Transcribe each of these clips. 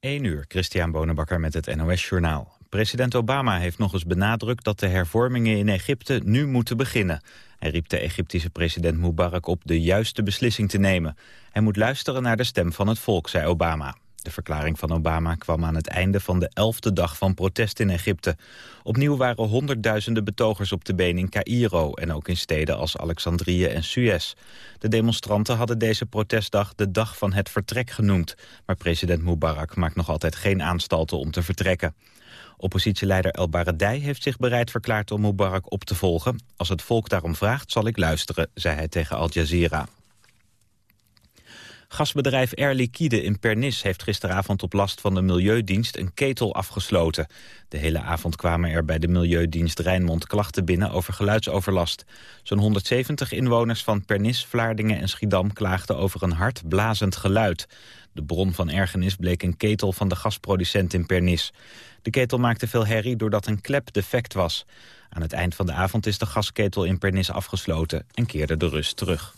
1 uur, Christian Bonenbakker met het NOS Journaal. President Obama heeft nog eens benadrukt dat de hervormingen in Egypte nu moeten beginnen. Hij riep de Egyptische president Mubarak op de juiste beslissing te nemen. Hij moet luisteren naar de stem van het volk, zei Obama. De verklaring van Obama kwam aan het einde van de elfde dag van protest in Egypte. Opnieuw waren honderdduizenden betogers op de been in Cairo... en ook in steden als Alexandrië en Suez. De demonstranten hadden deze protestdag de dag van het vertrek genoemd. Maar president Mubarak maakt nog altijd geen aanstalten om te vertrekken. Oppositieleider El Baradei heeft zich bereid verklaard om Mubarak op te volgen. Als het volk daarom vraagt, zal ik luisteren, zei hij tegen Al Jazeera. Gasbedrijf Air Liquide in Pernis heeft gisteravond op last van de Milieudienst een ketel afgesloten. De hele avond kwamen er bij de Milieudienst Rijnmond klachten binnen over geluidsoverlast. Zo'n 170 inwoners van Pernis, Vlaardingen en Schiedam klaagden over een hard blazend geluid. De bron van ergernis bleek een ketel van de gasproducent in Pernis. De ketel maakte veel herrie doordat een klep defect was. Aan het eind van de avond is de gasketel in Pernis afgesloten en keerde de rust terug.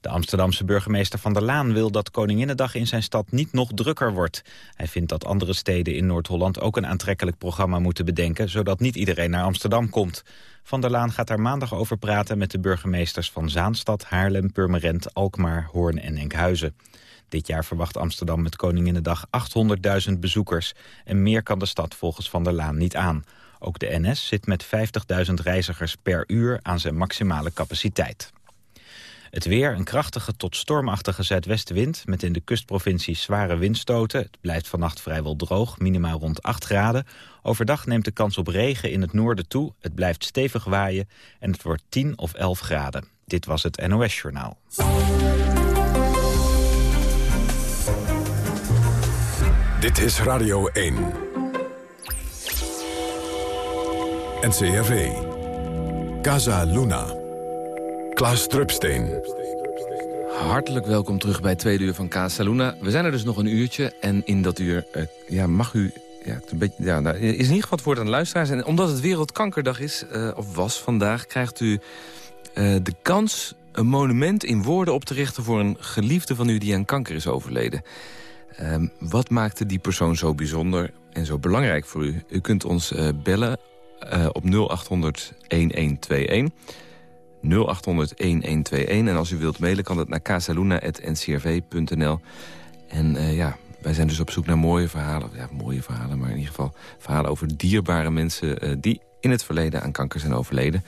De Amsterdamse burgemeester Van der Laan wil dat Koninginnedag in zijn stad niet nog drukker wordt. Hij vindt dat andere steden in Noord-Holland ook een aantrekkelijk programma moeten bedenken, zodat niet iedereen naar Amsterdam komt. Van der Laan gaat daar maandag over praten met de burgemeesters van Zaanstad, Haarlem, Purmerend, Alkmaar, Hoorn en Enkhuizen. Dit jaar verwacht Amsterdam met Koninginnedag 800.000 bezoekers. En meer kan de stad volgens Van der Laan niet aan. Ook de NS zit met 50.000 reizigers per uur aan zijn maximale capaciteit. Het weer, een krachtige tot stormachtige zuidwestenwind... met in de kustprovincies zware windstoten. Het blijft vannacht vrijwel droog, minimaal rond 8 graden. Overdag neemt de kans op regen in het noorden toe. Het blijft stevig waaien en het wordt 10 of 11 graden. Dit was het NOS Journaal. Dit is Radio 1. NCRV. Casa Luna. Klaas Drupsteen. Hartelijk welkom terug bij Tweede Uur van Casa Luna. We zijn er dus nog een uurtje en in dat uur uh, ja, mag u... Ja, een beetje, ja, nou, is in ieder geval het woord aan de luisteraars. En omdat het Wereldkankerdag is, uh, of was vandaag, krijgt u uh, de kans een monument in woorden op te richten... voor een geliefde van u die aan kanker is overleden. Uh, wat maakte die persoon zo bijzonder en zo belangrijk voor u? U kunt ons bellen op 0800 1121. 0800 1121. En als u wilt mailen kan dat naar casaluna.ncrv.nl. En uh, ja, wij zijn dus op zoek naar mooie verhalen. Ja, mooie verhalen, maar in ieder geval verhalen over dierbare mensen... die in het verleden aan kanker zijn overleden.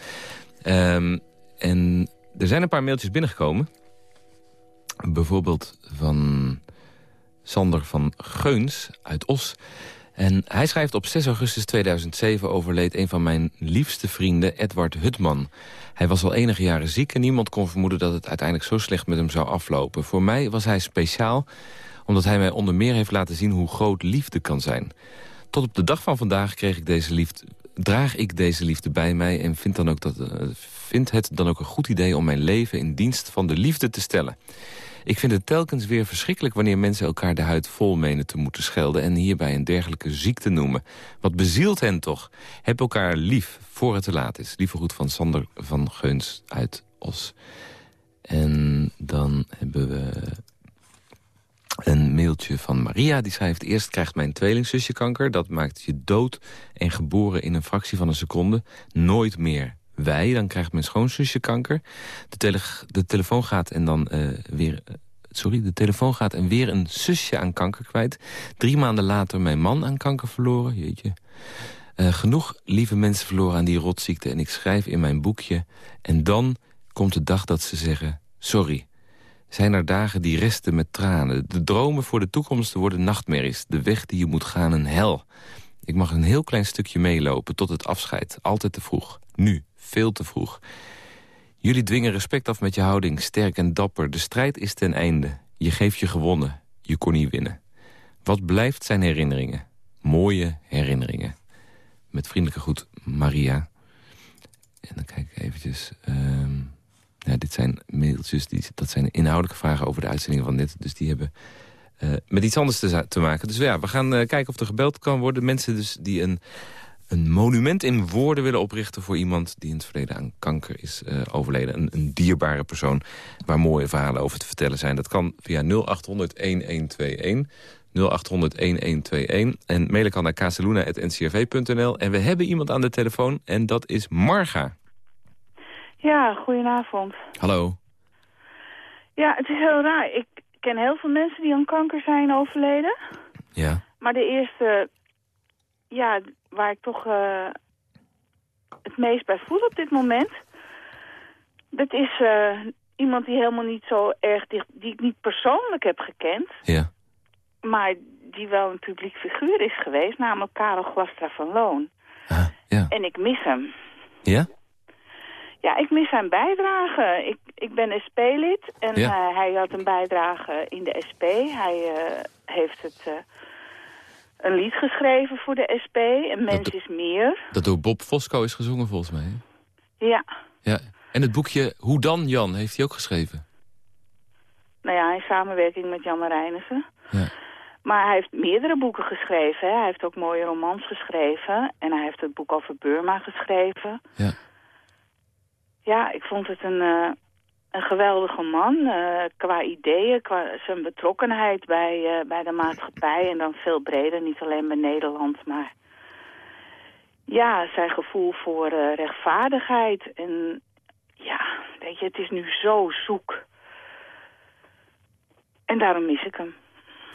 Um, en er zijn een paar mailtjes binnengekomen. Bijvoorbeeld van Sander van Geuns uit Os. En hij schrijft op 6 augustus 2007 overleed een van mijn liefste vrienden, Edward Hutman. Hij was al enige jaren ziek en niemand kon vermoeden dat het uiteindelijk zo slecht met hem zou aflopen. Voor mij was hij speciaal, omdat hij mij onder meer heeft laten zien hoe groot liefde kan zijn. Tot op de dag van vandaag kreeg ik deze liefde, draag ik deze liefde bij mij en vind, dan ook dat, uh, vind het dan ook een goed idee om mijn leven in dienst van de liefde te stellen. Ik vind het telkens weer verschrikkelijk wanneer mensen elkaar de huid vol menen te moeten schelden... en hierbij een dergelijke ziekte noemen. Wat bezielt hen toch? Heb elkaar lief voor het te laat is. Lieve goed van Sander van Geuns uit Os. En dan hebben we een mailtje van Maria. Die schrijft, eerst krijgt mijn tweelingzusje kanker. Dat maakt je dood en geboren in een fractie van een seconde. Nooit meer wij, dan krijgt mijn schoonzusje kanker. De, de telefoon gaat en dan uh, weer... Uh, sorry, de telefoon gaat en weer een zusje aan kanker kwijt. Drie maanden later mijn man aan kanker verloren. Jeetje. Uh, genoeg lieve mensen verloren aan die rotziekte. En ik schrijf in mijn boekje. En dan komt de dag dat ze zeggen... Sorry. Zijn er dagen die resten met tranen. De dromen voor de toekomst worden nachtmerries. De weg die je moet gaan een hel. Ik mag een heel klein stukje meelopen tot het afscheid. Altijd te vroeg. Nu veel te vroeg. Jullie dwingen respect af met je houding, sterk en dapper. De strijd is ten einde. Je geeft je gewonnen. Je kon niet winnen. Wat blijft zijn herinneringen? Mooie herinneringen. Met vriendelijke groet, Maria. En dan kijk ik eventjes... Uh, ja, dit zijn mailtjes, dat zijn inhoudelijke vragen over de uitzendingen van dit. Dus die hebben uh, met iets anders te, te, maken. Dus ja, we gaan uh, kijken of er gebeld kan worden. Mensen dus die een een monument in woorden willen oprichten... voor iemand die in het verleden aan kanker is uh, overleden. Een, een, dierbare persoon waar mooie verhalen over te vertellen zijn. Dat kan via 0800-1121... 0800-1121. En mailen kan naar casaluna.ncrv.nl. En we hebben iemand aan de telefoon en dat is Marga. Ja, goedenavond. Hallo. Ja, het is heel raar. Ik ken heel veel mensen die aan kanker zijn overleden. Ja. Maar de eerste, ja, waar ik toch uh, het meest bij voel op dit moment... dat is uh, iemand die helemaal niet zo erg dicht... die ik niet persoonlijk heb gekend. Ja. Maar die wel een publiek figuur is geweest, namelijk Karel Glastra van Loon. Ah, ja. En ik mis hem. Ja? Ja, ik mis zijn bijdrage. Ik, ik ben SP-lid en Ja. uh, hij had een bijdrage in de SP. Hij uh, heeft het, een lied geschreven voor de SP, Een mens is meer. Dat door Bob Fosco is gezongen volgens mij. hè? Ja, Ja. En het boekje Hoe dan Jan heeft hij ook geschreven. nou ja, in samenwerking met Jan Marijnissen. Ja. Maar hij heeft meerdere boeken geschreven. Hè. Hij heeft ook mooie romans geschreven. En hij heeft het boek over Burma geschreven. Ja. Ja, ik vond het een, uh, een geweldige man. Uh, qua ideeën, qua zijn betrokkenheid bij, uh, bij de maatschappij. En dan veel breder, niet alleen bij Nederland. Maar ja, zijn gevoel voor rechtvaardigheid. En ja, weet je, het is nu zo zoek. En daarom mis ik hem.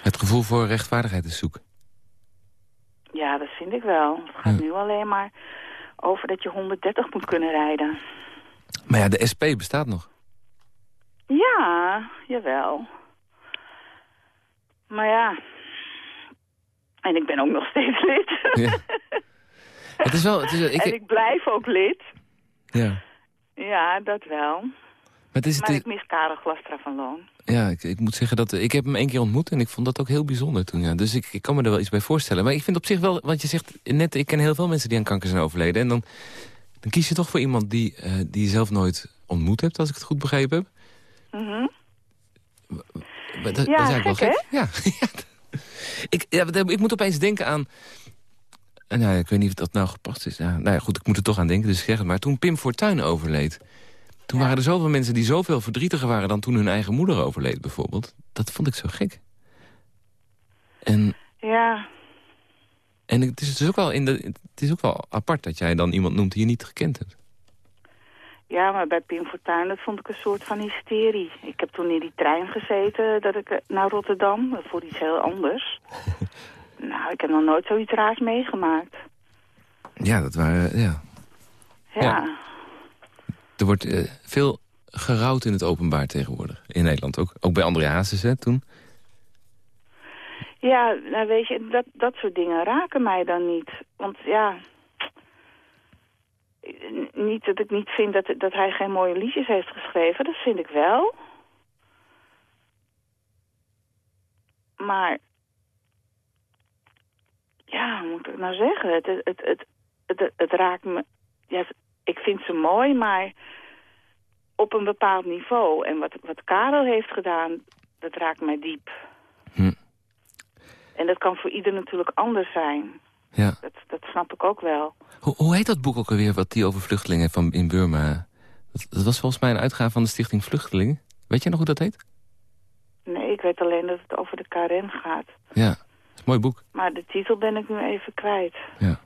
Het gevoel voor rechtvaardigheid is zoeken. Ja, dat vind ik wel. Het gaat Ja. nu alleen maar over dat je 130 moet kunnen rijden. Maar ja, de SP bestaat nog. Ja, jawel. Maar ja... En ik ben ook nog steeds lid. Ja. Het is wel... Het is, ik, en ik blijf ook lid. ja. Ja, dat wel. Maar het is, Maar ik mis Karel Glastra van Loon. ja, ik, ik moet zeggen dat ik heb hem één keer ontmoet en ik vond dat ook heel bijzonder toen. Ja. Dus ik, ik kan me er wel iets bij voorstellen. Maar ik vind op zich wel, want je zegt net, ik ken heel veel mensen die aan kanker zijn overleden. En dan, dan kies je toch voor iemand die, eh, die je zelf nooit ontmoet hebt, als ik het goed begrepen heb. Mhm. Dat, Ja, dat is eigenlijk wel gek, gek. Ja. ik, ja, ik moet opeens denken aan... en nou, ik weet niet of dat nou gepast is. Ja, nou ja, goed, ik moet er toch aan denken, dus ik zeg het maar. Toen Pim Fortuyn overleed... toen waren er zoveel mensen die zoveel verdrietiger waren... dan toen hun eigen moeder overleed, bijvoorbeeld. Dat vond ik zo gek. En, Ja, en het, is dus ook wel in de, het is ook wel apart dat jij dan iemand noemt die je niet gekend hebt. Ja, maar bij Pim Fortuyn, dat vond ik een soort van hysterie. Ik heb toen in die trein gezeten dat ik, eh, naar Rotterdam, voor iets heel anders. nou, ik heb nog nooit zoiets raars meegemaakt. Ja, dat waren... Ja. Ja, Ja. Er wordt eh, veel gerouwd in het openbaar tegenwoordig. In Nederland ook. Ook bij André Hazes, hè, toen. Ja, nou weet je, dat, dat soort dingen raken mij dan niet. Want ja, niet dat ik niet vind dat, dat hij geen mooie liedjes heeft geschreven, dat vind ik wel. Maar, ja, hoe moet ik nou zeggen? Het, het, het, het, het, het raakt me, ja, ik vind ze mooi, maar op een bepaald niveau. En wat, wat Karel heeft gedaan, dat raakt mij diep. Hm. En dat kan voor ieder natuurlijk anders zijn. Ja. Dat, dat snap ik ook wel. Hoe, hoe heet dat boek ook alweer, wat die over vluchtelingen van in Burma... Dat, dat was volgens mij een uitgave van de Stichting Vluchtelingen. Weet je nog hoe dat heet? Nee, ik weet alleen dat het over de KRN gaat. Ja, mooi boek. Maar de titel ben ik nu even kwijt. Ja.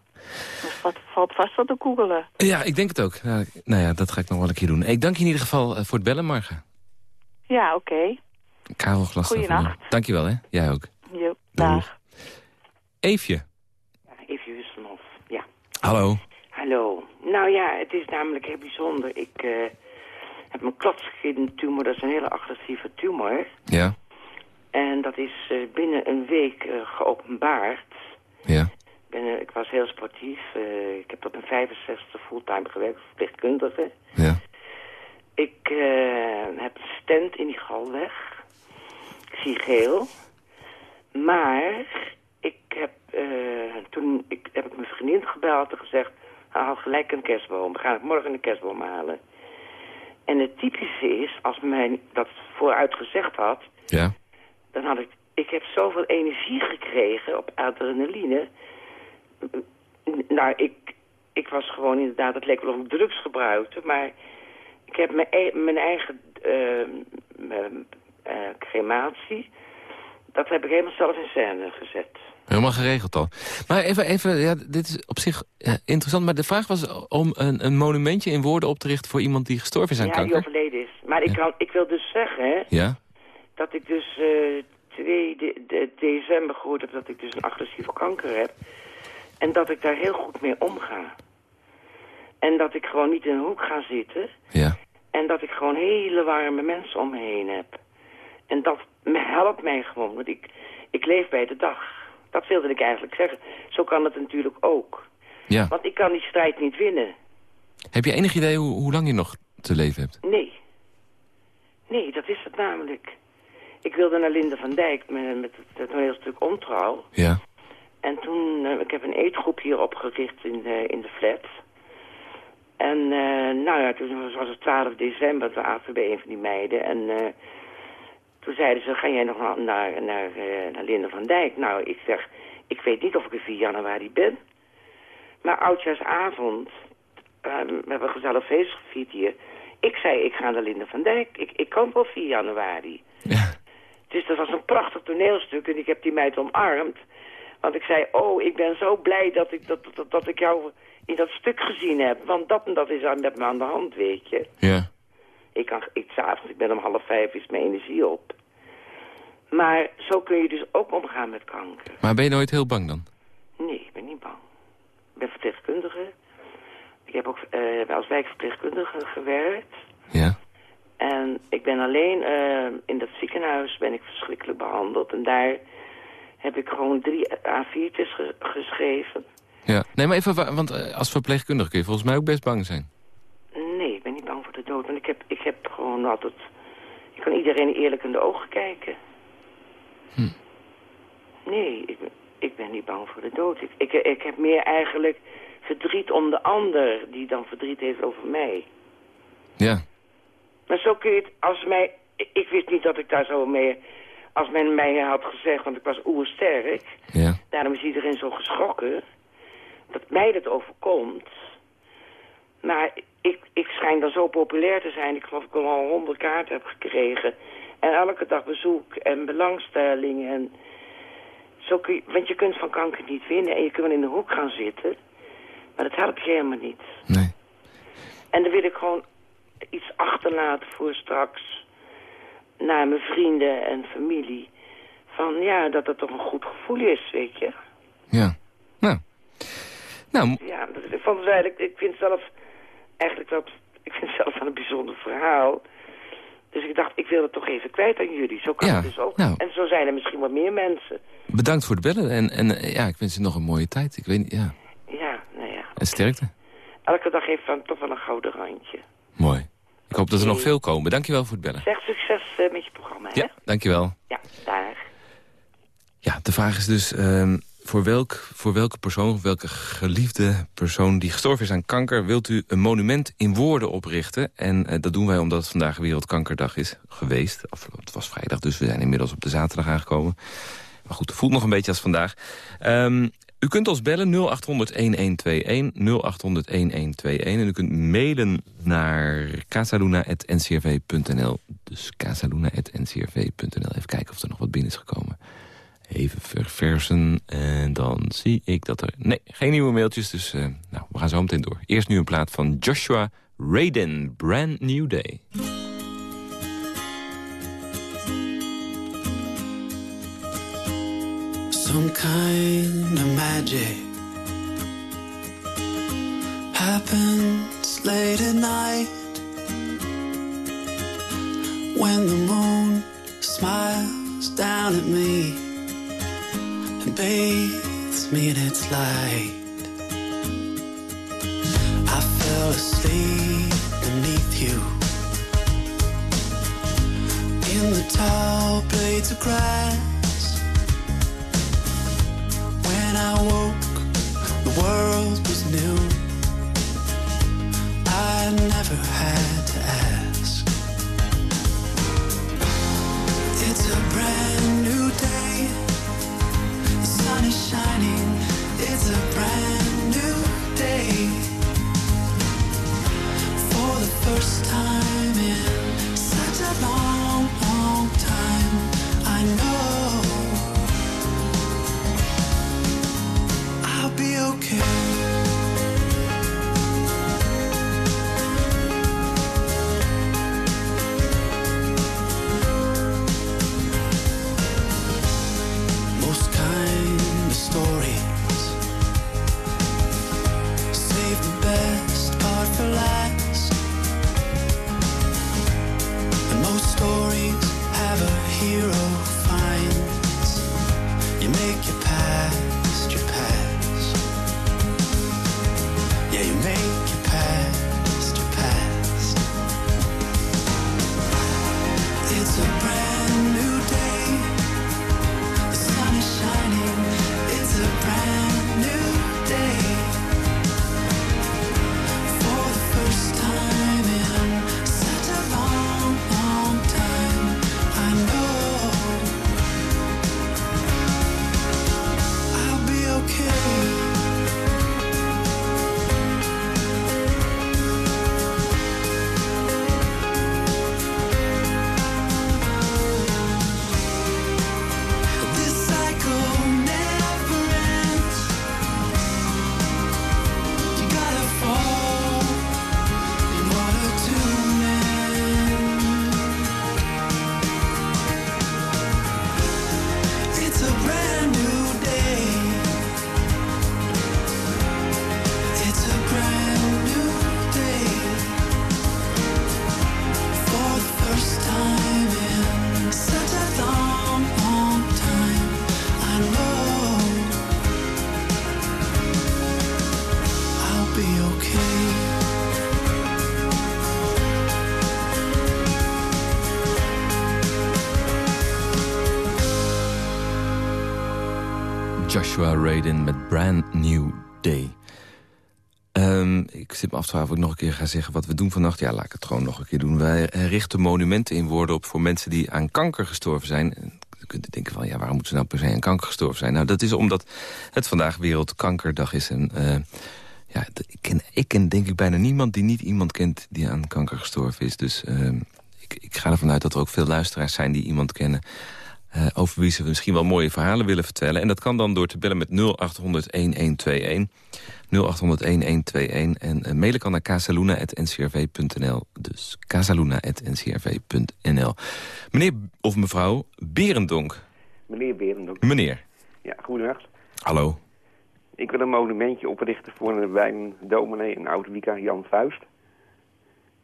Dat valt, valt vast wel te googelen. Ja, ik denk het ook. Nou ja, dat ga ik nog wel een keer doen. Ik dank je in ieder geval eh, voor het bellen, Marga. Ja, oké. Karel Glas. Goeienacht. Dank je wel, hè. Jij ook. Jo, dag. Eefje. Hallo. Hallo. Nou ja, het is namelijk heel bijzonder. Ik eh, heb een klotsgedentumor, dat is een hele agressieve tumor. Ja. En dat is eh, binnen een week eh, geopenbaard. Ja. Ik Ben, ik was heel sportief. Ik heb tot mijn 65 fulltime gewerkt, verpleegkundige. Ja. Ik heb een stent in die galweg. Ik zie geel. Maar ik heb, eh, toen ik, heb ik mijn vriendin gebeld en gezegd... haal gelijk een kerstboom. We gaan het morgen een kerstboom halen. En het typische is, als men dat vooruit gezegd had... Ja. dan had ik... Ik heb zoveel energie gekregen op adrenaline... Nou, ik, ik was gewoon inderdaad, het leek wel of ik drugs gebruikte, maar ik heb mijn, e- mijn eigen uh, uh, crematie, dat heb ik helemaal zelf in scène gezet. Helemaal geregeld al. Maar even, even ja, dit is op zich ja, interessant. Maar de vraag was om een, een, monumentje in woorden op te richten... voor iemand die gestorven is aan ja, kanker. Ja, die overleden is. Maar ik, kan, ik wil dus zeggen... Ja? dat ik dus uh, 2 de, de, december gehoord heb... dat ik dus een agressieve kanker heb. En dat ik daar heel goed mee omga. En dat ik gewoon niet in een hoek ga zitten. Ja. En dat ik gewoon hele warme mensen om me heen heb. En dat helpt mij gewoon. Want ik, ik leef bij de dag. Dat wilde ik eigenlijk zeggen. Zo kan het natuurlijk ook. Ja. Want ik kan die strijd niet winnen. Heb je enig idee hoe, hoe lang je nog te leven hebt? Nee. Nee, dat is het namelijk. Ik wilde naar Linde van Dijk met, met het toneelstuk Ontrouw. Ja. En toen, uh, ik heb een eetgroep hier opgericht in de, in de flat. En uh, nou ja, toen was het 12 december, toen aten we bij een van die meiden. En uh, toen zeiden ze, ga jij nog naar, naar, naar, uh, naar Linde van Dijk? Nou, ik zeg, ik weet niet of ik er 4 januari ben. Maar oudjaarsavond, um, we hebben een gezellig feest gevierd hier. Ik zei, ik ga naar Linde van Dijk. Ik, ik kan wel 4 januari. Ja. Dus dat was een prachtig toneelstuk en ik heb die meid omarmd. Want ik zei, oh, ik ben zo blij dat ik, dat, dat, dat ik jou in dat stuk gezien heb. Want dat en dat is met me aan de hand, weet je. Ja. Ik kan, ik, s'avonds, ik ben om half vijf, is mijn energie op. Maar zo kun je dus ook omgaan met kanker. Maar ben je nooit heel bang dan? Nee, ik ben niet bang. Ik ben verpleegkundige. Ik heb ook uh, als wijkverpleegkundige gewerkt. Ja. En ik ben alleen uh, in dat ziekenhuis ben ik verschrikkelijk behandeld. En daar heb ik gewoon drie A4'tjes ge geschreven. Ja, nee, maar even, want als verpleegkundige kun je volgens mij ook best bang zijn. Nee, ik ben niet bang voor de dood. Want ik heb, ik heb gewoon altijd... Ik kan iedereen eerlijk in de ogen kijken. Hm. Nee, ik, ik ben niet bang voor de dood. Ik, ik, ik heb meer eigenlijk verdriet om de ander die dan verdriet heeft over mij. Ja. Maar zo kun je het, als mij... Ik wist niet dat ik daar zo mee... Als men mij had gezegd, want ik was oersterk... Ja. Daarom is iedereen zo geschrokken... dat mij dat overkomt. Maar ik, ik schijn dan zo populair te zijn. Ik geloof dat ik al honderd kaarten heb gekregen. En elke dag bezoek en belangstelling. En zo kun je, want je kunt van kanker niet winnen. En je kunt wel in de hoek gaan zitten. Maar dat helpt je helemaal niet. Nee. En dan wil ik gewoon iets achterlaten voor straks. Naar mijn vrienden en familie. Van ja, dat het toch een goed gevoel is, weet je. Ja. Nou. Nou. Ja, ik vond het eigenlijk, ik vind zelf eigenlijk dat, ik vind het zelf wel een bijzonder verhaal. Dus ik dacht, ik wil het toch even kwijt aan jullie. Zo kan Ja, het dus ook. nou. En zo zijn er misschien wat meer mensen. Bedankt voor het bellen. En, en eh, ja, ik wens je nog een mooie tijd. Ik weet niet, ja. Ja, nou ja. En sterkte. Elke dag heeft dan toch wel een gouden randje. Mooi. Ik hoop dat er nog veel komen. Dankjewel voor het bellen. Zeg succes eh, met je programma, hè? Ja, dankjewel. Ja, daar. Ja, de vraag is dus... ehm, voor, welk, voor welke persoon, welke geliefde persoon die gestorven is aan kanker... wilt u een monument in woorden oprichten? En eh, dat doen wij omdat vandaag Wereldkankerdag is geweest. Of, het was vrijdag, dus we zijn inmiddels op de zaterdag aangekomen. Maar goed, het voelt nog een beetje als vandaag. Ehm, u kunt ons bellen 0800-1121, 0800-1121. En u kunt mailen naar casaluna.ncrv.nl. Dus casaluna.ncrv.nl. Even kijken of er nog wat binnen is gekomen. Even verversen en dan zie ik dat er... Nee, geen nieuwe mailtjes, dus uh, nou, we gaan zo meteen door. Eerst nu een plaat van Joshua Radin, Brand New Day. Some kind of magic happens late at night when the moon smiles down at me and bathes me in its light. I fell asleep beneath you in the tall blades of grass. When I woke, the world was new. I never had to ask. It's a brand new day it's a brand new day. For the first time in such a long, long time, I know. Joshua Radin met Brand New Day. Ehm, ik zit me af te vragen of ik nog een keer ga zeggen wat we doen vannacht. Ja, laat ik het gewoon nog een keer doen. Wij richten monumenten in woorden op voor mensen die aan kanker gestorven zijn. Je kunt denken van, ja, waarom moeten ze nou per se aan kanker gestorven zijn? Nou, dat is omdat het vandaag Wereldkankerdag is. En uh, ja, ik ken, ik ken denk ik bijna niemand die niet iemand kent die aan kanker gestorven is. Dus uh, ik, ik ga ervan uit dat er ook veel luisteraars zijn die iemand kennen... Uh, over wie ze misschien wel mooie verhalen willen vertellen. En dat kan dan door te bellen met 0800-1121. 0800-1121. En uh, mailen kan naar casaluna.ncrv.nl. Dus casaluna.ncrv.nl. Meneer of mevrouw Berendonk. Meneer Berendonk. Meneer. Ja, goedendag. Hallo. Ik wil een monumentje oprichten voor een dominee en oud-wika Jan Vuist.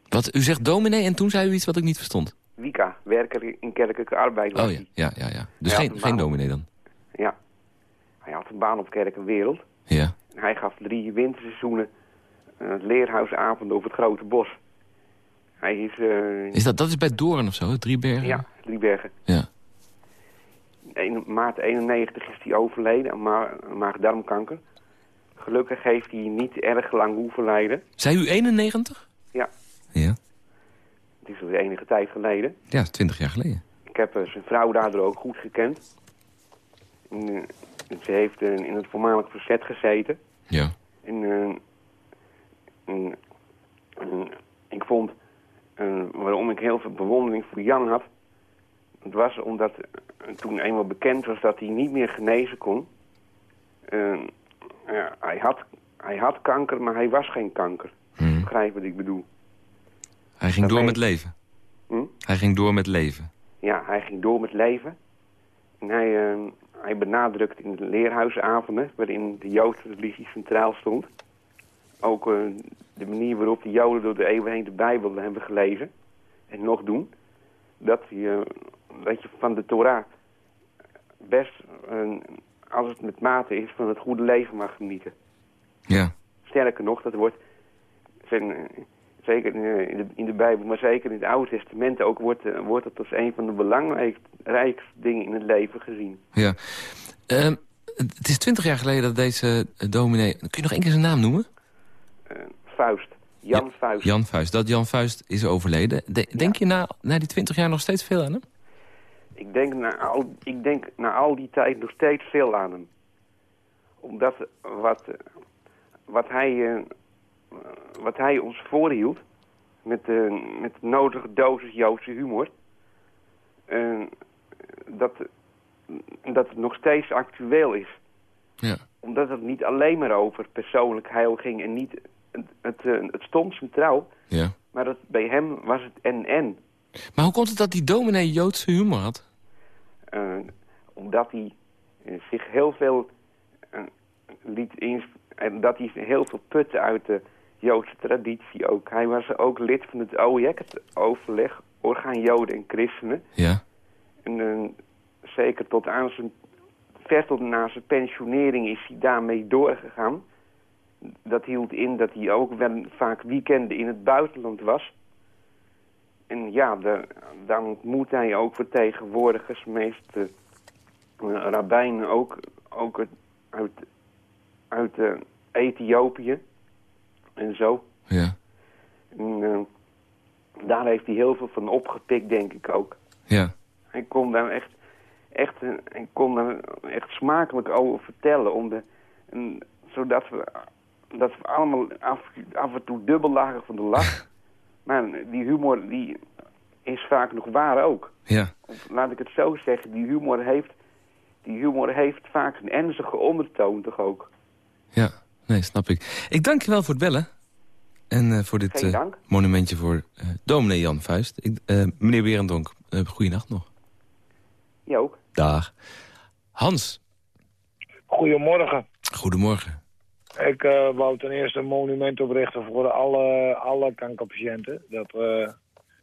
Wat, u zegt dominee en toen zei u iets wat ik niet verstond? Wika, werker in kerkelijke arbeid. Oh ja, ja, ja. ja. Dus geen, geen dominee dan? Ja. Hij had een baan op Kerk en Wereld. Ja. En hij gaf drie winterseizoenen uh, leerhuisavond over het grote bos. Hij is... Uh, is dat, dat is bij Doorn of zo, Driebergen? Ja, Driebergen. Ja. In maart 91 is hij overleden aan ma maag-darmkanker. Gelukkig heeft hij niet erg lang hoeven lijden. Zei u 91? Ja. Ja. Het is alweer enige tijd geleden. Ja, twintig jaar geleden. Ik heb uh, zijn vrouw daardoor ook goed gekend. En, uh, ze heeft uh, in het voormalig verzet gezeten. Ja. En, en, en ik vond, waarom ik heel veel bewondering voor Jan had... Het was omdat toen eenmaal bekend was dat hij niet meer genezen kon... ja, hij, had, hij had kanker, maar hij was geen kanker. Hmm. Begrijp wat ik bedoel. Hij ging door met leven? Hm? Hij ging door met leven? Ja, hij ging door met leven. En hij, uh, hij benadrukt in de leerhuisavonden, waarin de Joodse religie centraal stond... ook uh, de manier waarop de Joden door de eeuwen heen de Bijbel hebben gelezen... en nog doen, dat je, dat je van de Torah best, uh, als het met mate is, van het goede leven mag genieten. Ja. Sterker nog, dat wordt... Zijn, zeker in de, in de Bijbel, maar zeker in het Oude Testament ook, wordt, uh, wordt het als een van de belangrijkste dingen in het leven gezien. Ja. Uh, het is twintig jaar geleden dat deze dominee... Kun je nog één keer zijn naam noemen? Uh. Jan ja, Vuist. Jan Vuist. Dat Jan Vuist is overleden. De, denk ja. je na, na die twintig jaar nog steeds veel aan hem? Ik denk, na al, ik denk na al die tijd nog steeds veel aan hem. Omdat wat, wat hij wat hij ons voorhield, met de, met de nodige dosis Joodse humor, uh, dat, dat het nog steeds actueel is. Ja. Omdat het niet alleen maar over persoonlijk heil ging en niet, het, het, het stond centraal, ja. maar dat, bij hem was het en-en. Maar hoe komt het dat die dominee Joodse humor had? Uh, omdat hij zich heel veel liet inspelen, en dat hij heel veel putte uit de Joodse traditie ook. Hij was ook lid van het OIEC, het overleg Orgaan Joden en Christenen. Ja. En uh, zeker tot aan zijn, ver tot na zijn pensionering is hij daarmee doorgegaan. Dat hield in dat hij ook wel vaak weekenden in het buitenland was. En ja, de, dan ontmoet hij ook vertegenwoordigers, meest uh, rabbijnen ook, ook uit, uit uh, Ethiopië en zo. Ja. En, uh, daar heeft hij heel veel van opgepikt, denk ik ook. Ja. Hij kon daar echt, echt, uh, hij kon daar echt smakelijk over vertellen. Om de, en, zodat we, dat we allemaal af, af en toe dubbel lagen van de lach. maar die humor die is vaak nog waar ook. Ja. Of, laat ik het zo zeggen, die humor heeft, die humor heeft vaak een ernstige ondertoon toch ook. Ja. Nee, snap ik. Ik dank je wel voor het bellen. En uh, voor dit uh, monumentje voor uh, dominee Jan Vuist. Ik, meneer Berendonk, goeienacht nog. Ja ook. Dag. Hans. Goedemorgen. Goedemorgen. Ik wou ten eerste een monument oprichten voor alle, alle kankerpatiënten. Dat is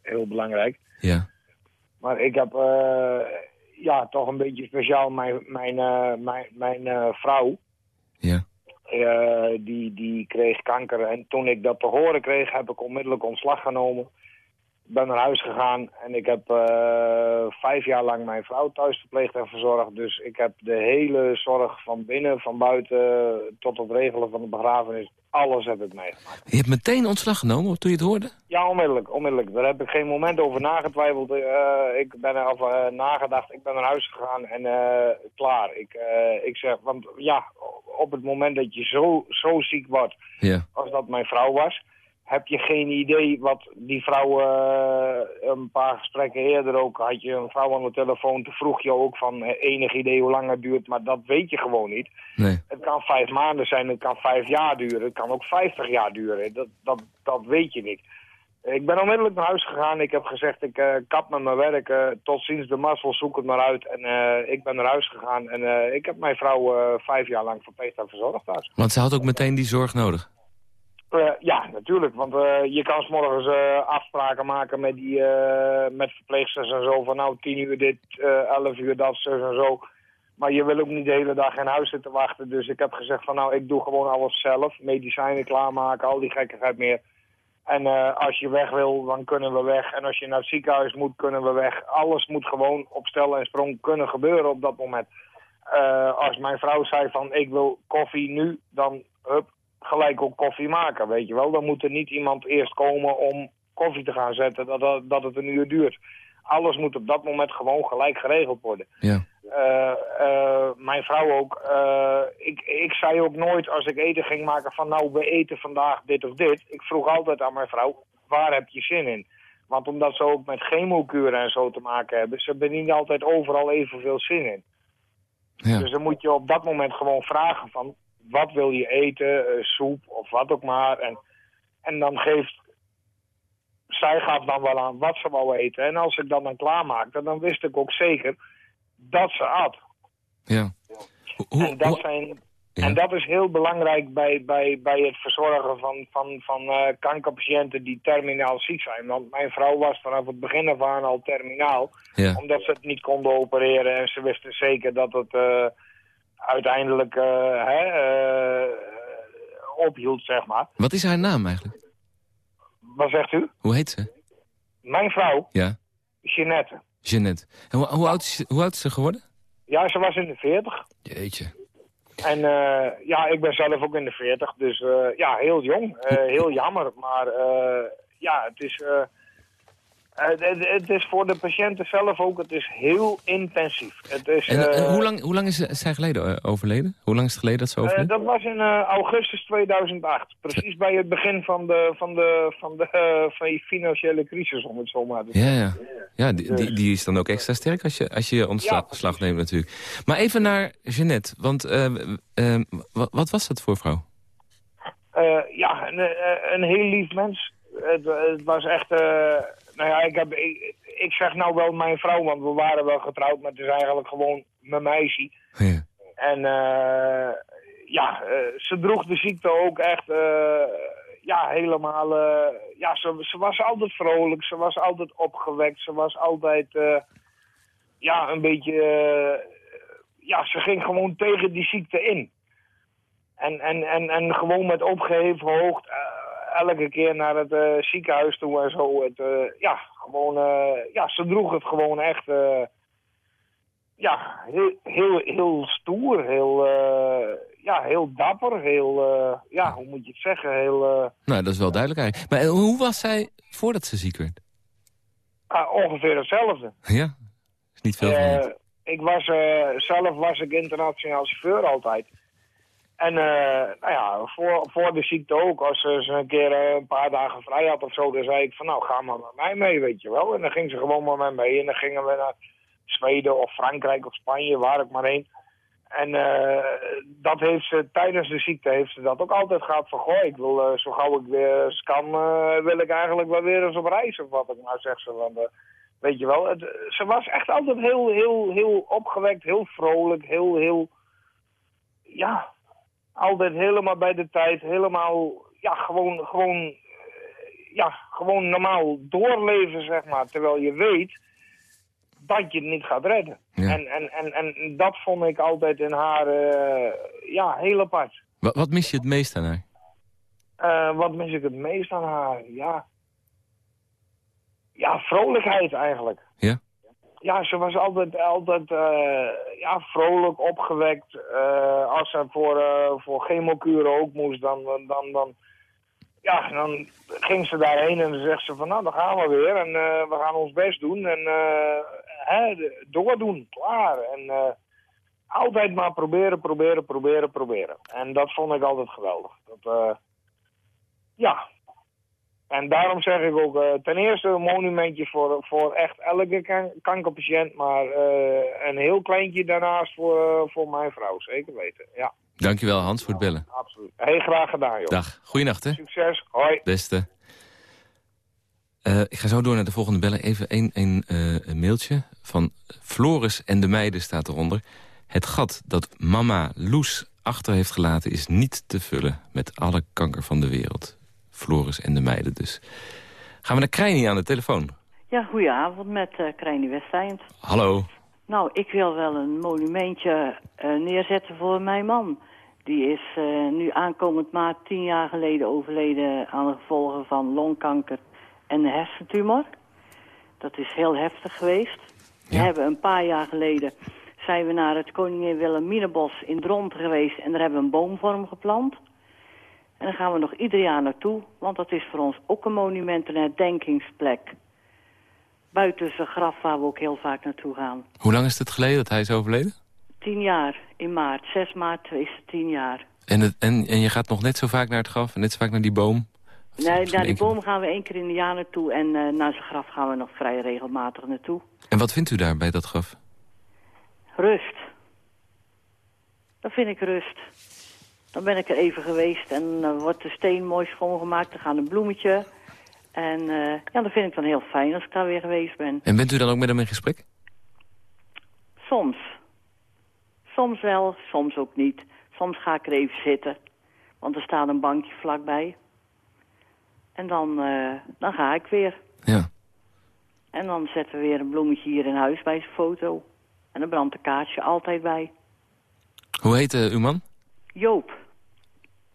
heel belangrijk. Ja. Maar ik heb ja, toch een beetje speciaal mijn, mijn, mijn, mijn vrouw. Uh, die, die kreeg kanker. En toen ik dat te horen kreeg, heb ik onmiddellijk ontslag genomen. Ik ben naar huis gegaan en ik heb eh, vijf jaar lang mijn vrouw thuis verpleegd en verzorgd. Dus ik heb de hele zorg van binnen, van buiten, tot het regelen van de begrafenis. Alles heb ik meegemaakt. Je hebt meteen ontslag genomen toen je het hoorde? Ja, onmiddellijk, onmiddellijk. Daar heb ik geen moment over nagetwijfeld. Eh, ik ben er eh, nagedacht. Ik ben naar huis gegaan en klaar. Ik, ik zeg, want ja, op het moment dat je zo, zo ziek wordt, Ja. als dat mijn vrouw was, heb je geen idee wat die vrouw, eh, een paar gesprekken eerder ook, had je een vrouw aan de telefoon, toen vroeg je ook van eh, enig idee hoe lang het duurt, maar dat weet je gewoon niet. Nee. Het kan vijf maanden zijn, het kan vijf jaar duren, het kan ook vijftig jaar duren. Dat, dat, dat weet je niet. Ik ben onmiddellijk naar huis gegaan. Ik heb gezegd, ik eh, kap met mijn werk. tot ziens de mazzel, zoek het maar uit. En ik ben naar huis gegaan. En ik heb mijn vrouw vijf jaar lang verpleegd en verzorgd thuis. Want ze had ook meteen die zorg nodig. Eh, ja, natuurlijk. Want eh, je kan morgens eh, afspraken maken met, die, met verpleegsters en zo. Van nou, tien uur dit, 11 uur dat, en zo. Maar je wil ook niet de hele dag in huis zitten wachten. Dus ik heb gezegd van nou, ik doe gewoon alles zelf. Medicijnen klaarmaken, al die gekkigheid meer. En als je weg wil, dan kunnen we weg. En als je naar het ziekenhuis moet, kunnen we weg. Alles moet gewoon op stel en sprong kunnen gebeuren op dat moment. Als mijn vrouw zei van ik wil koffie nu, dan hup, gelijk ook koffie maken, weet je wel. Dan moet er niet iemand eerst komen om koffie te gaan zetten, dat, dat, dat het een uur duurt. Alles moet op dat moment gewoon gelijk geregeld worden. Ja. Eh, eh, mijn vrouw ook. eh, ik, ik zei ook nooit als ik eten ging maken van nou we eten vandaag dit of dit. Ik vroeg altijd aan mijn vrouw waar heb je zin in? Want omdat ze ook met chemokuren en zo te maken hebben, ze hebben niet altijd overal evenveel zin in. Ja. Dus dan moet je op dat moment gewoon vragen van wat wil je eten, eh, soep of wat ook maar. En, en dan geeft, zij gaf dan wel aan wat ze wou eten. En als ik dat dan klaarmaakte, dan wist ik ook zeker dat ze at. ja. Hoe, en, dat hoe- zijn, Ja. en dat is heel belangrijk bij, bij, bij het verzorgen van, van, van eh, kankerpatiënten die terminaal ziek zijn. Want mijn vrouw was vanaf het begin af aan al terminaal. ja. Omdat ze het niet konden opereren en ze wisten zeker dat het eh, uiteindelijk eh, hè, eh, ophield, zeg maar. Wat is haar naam eigenlijk? Wat zegt u? Hoe heet ze? Mijn vrouw, Ja, Jeanette. Jeannette. En hoe, hoe, oud is, ze- hoe oud is ze geworden? Ja, ze was in de 40. Jeetje. En eh, ja, ik ben zelf ook in de 40. Dus ja, heel jong. Heel jammer. Maar ja, het is, eh, het, is voor de patiënten zelf ook, het is heel intensief. Het is, En, en eh, hoe, lang, hoe lang is ze- zij geleden eh, overleden? Hoe lang is het geleden dat ze Eh, overleed? dat was in eh, augustus 2008. Precies bij het begin van de, van de, van de eh, van die financiële crisis, om het zo maar te Ja, zeggen. ja. ja die, die, die is dan ook extra sterk als je als je ontslag Ja, neemt natuurlijk. Maar even naar Jeannette, want eh, eh, wat, was dat voor vrouw? Eh, ja, een, eh, een heel lief mens. Het, het was echt... nou ja, ik, heb, ik, ik zeg nou wel mijn vrouw, want we waren wel getrouwd, maar het is eigenlijk gewoon mijn meisje. Ja. En eh, ja, eh, ze droeg de ziekte ook echt eh, ja, helemaal... ja, ze, ze was altijd vrolijk, ze was altijd opgewekt, ze was altijd ja, een beetje... ja, ze ging gewoon tegen die ziekte in. En, en, en, en gewoon met opgeheven hoofd eh, elke keer naar het eh, ziekenhuis toe en zo. Het, eh, ja, gewoon, eh, ja, ze droeg het gewoon echt... ja, heel, heel, heel stoer, heel, ja, heel dapper, heel, ja, hoe moet je het zeggen, heel, Nou, dat is wel duidelijk eigenlijk. Maar hoe was zij voordat ze ziek werd? ah, ongeveer hetzelfde. Ja, is niet veel van ik was, zelf was ik internationaal chauffeur altijd. En eh, nou ja, voor, voor de ziekte ook, als ze een keer eh, een paar dagen vrij had of zo, dan zei ik van nou, ga maar met mij mee, weet je wel. En dan ging ze gewoon met mij mee en dan gingen we naar Zweden of Frankrijk of Spanje, waar ik maar heen. En eh, dat heeft ze, tijdens de ziekte heeft ze dat ook altijd gehad van, goh, ik wil, zo gauw ik weer kan, wil ik eigenlijk wel weer eens op reis of wat ik maar zeg ze. Want, weet je wel, het, ze was echt altijd heel, heel, heel opgewekt, heel vrolijk, heel, heel, ja, altijd helemaal bij de tijd, helemaal, ja, gewoon, gewoon, eh, ja, gewoon normaal doorleven, zeg maar. Terwijl je weet dat je het niet gaat redden. Ja. En, en, en, en dat vond ik altijd in haar, eh, ja, heel apart. Wat, wat mis je het meest aan haar? Eh, wat mis ik het meest aan haar? Ja. ja, vrolijkheid eigenlijk. Ja? Ja, ze was altijd, altijd eh, ja, vrolijk, opgewekt. Eh, als ze voor, eh voor chemokuren ook moest, dan, dan, dan, ja, dan ging ze daarheen en dan zegt ze van, nou, dan gaan we weer. En we gaan ons best doen en hè, doordoen, klaar. En altijd maar proberen, proberen, proberen, proberen. En dat vond ik altijd geweldig. Dat, ja, en daarom zeg ik ook eh, ten eerste een monumentje voor, voor echt elke kan- kankerpatiënt, maar eh, een heel kleintje daarnaast voor, eh, voor mijn vrouw, zeker weten. Ja, Dankjewel Hans voor het bellen. absoluut. Heel graag gedaan, joh. Dag. Goeienacht hè. Succes, hoi. Beste. Ik ga zo door naar de volgende bellen. Even een, een, een mailtje van Floris en de meiden staat eronder. Het gat dat mama Loes achter heeft gelaten is niet te vullen... met alle kanker van de wereld. Floris en de meiden dus. Gaan we naar Krijnie aan de telefoon. Ja, goedenavond met uh, Krijnie Westeind. Hallo. Nou, ik wil wel een monumentje eh, neerzetten voor mijn man. Die is eh, nu aankomend maart tien jaar geleden overleden aan de gevolgen van longkanker en hersentumor. Dat is heel heftig geweest. We hebben een paar jaar geleden zijn we naar het Koningin Wilhelminabos in Dronten geweest en daar hebben we een boom voor hem geplant. En daar gaan we nog ieder jaar naartoe, want dat is voor ons ook een monument, een herdenkingsplek. Buiten zijn graf waar we ook heel vaak naartoe gaan. Hoe lang is het geleden dat hij is overleden? Tien jaar in maart, 6 maart is het tien jaar. En, het, en, en je gaat nog net zo vaak naar het graf en net zo vaak naar die boom? Nee, naar die boom gaan we één keer in het jaar naartoe en uh, naar zijn graf gaan we nog vrij regelmatig naartoe. En wat vindt u daar bij dat graf? Rust. Dat vind ik rust. Dan ben ik er even geweest en dan uh, wordt de steen mooi schoongemaakt. Er gaat een bloemetje. En uh, ja, dat vind ik dan heel fijn als ik daar weer geweest ben. En bent u dan ook met hem in gesprek? Soms. Soms wel, soms ook niet. Soms ga ik er even zitten. Want er staat een bankje vlakbij. En dan, uh, dan ga ik weer. Ja. En dan zetten we weer een bloemetje hier in huis bij zijn foto. En dan brandt een kaartje altijd bij. Hoe heet uh, uw man? Joop.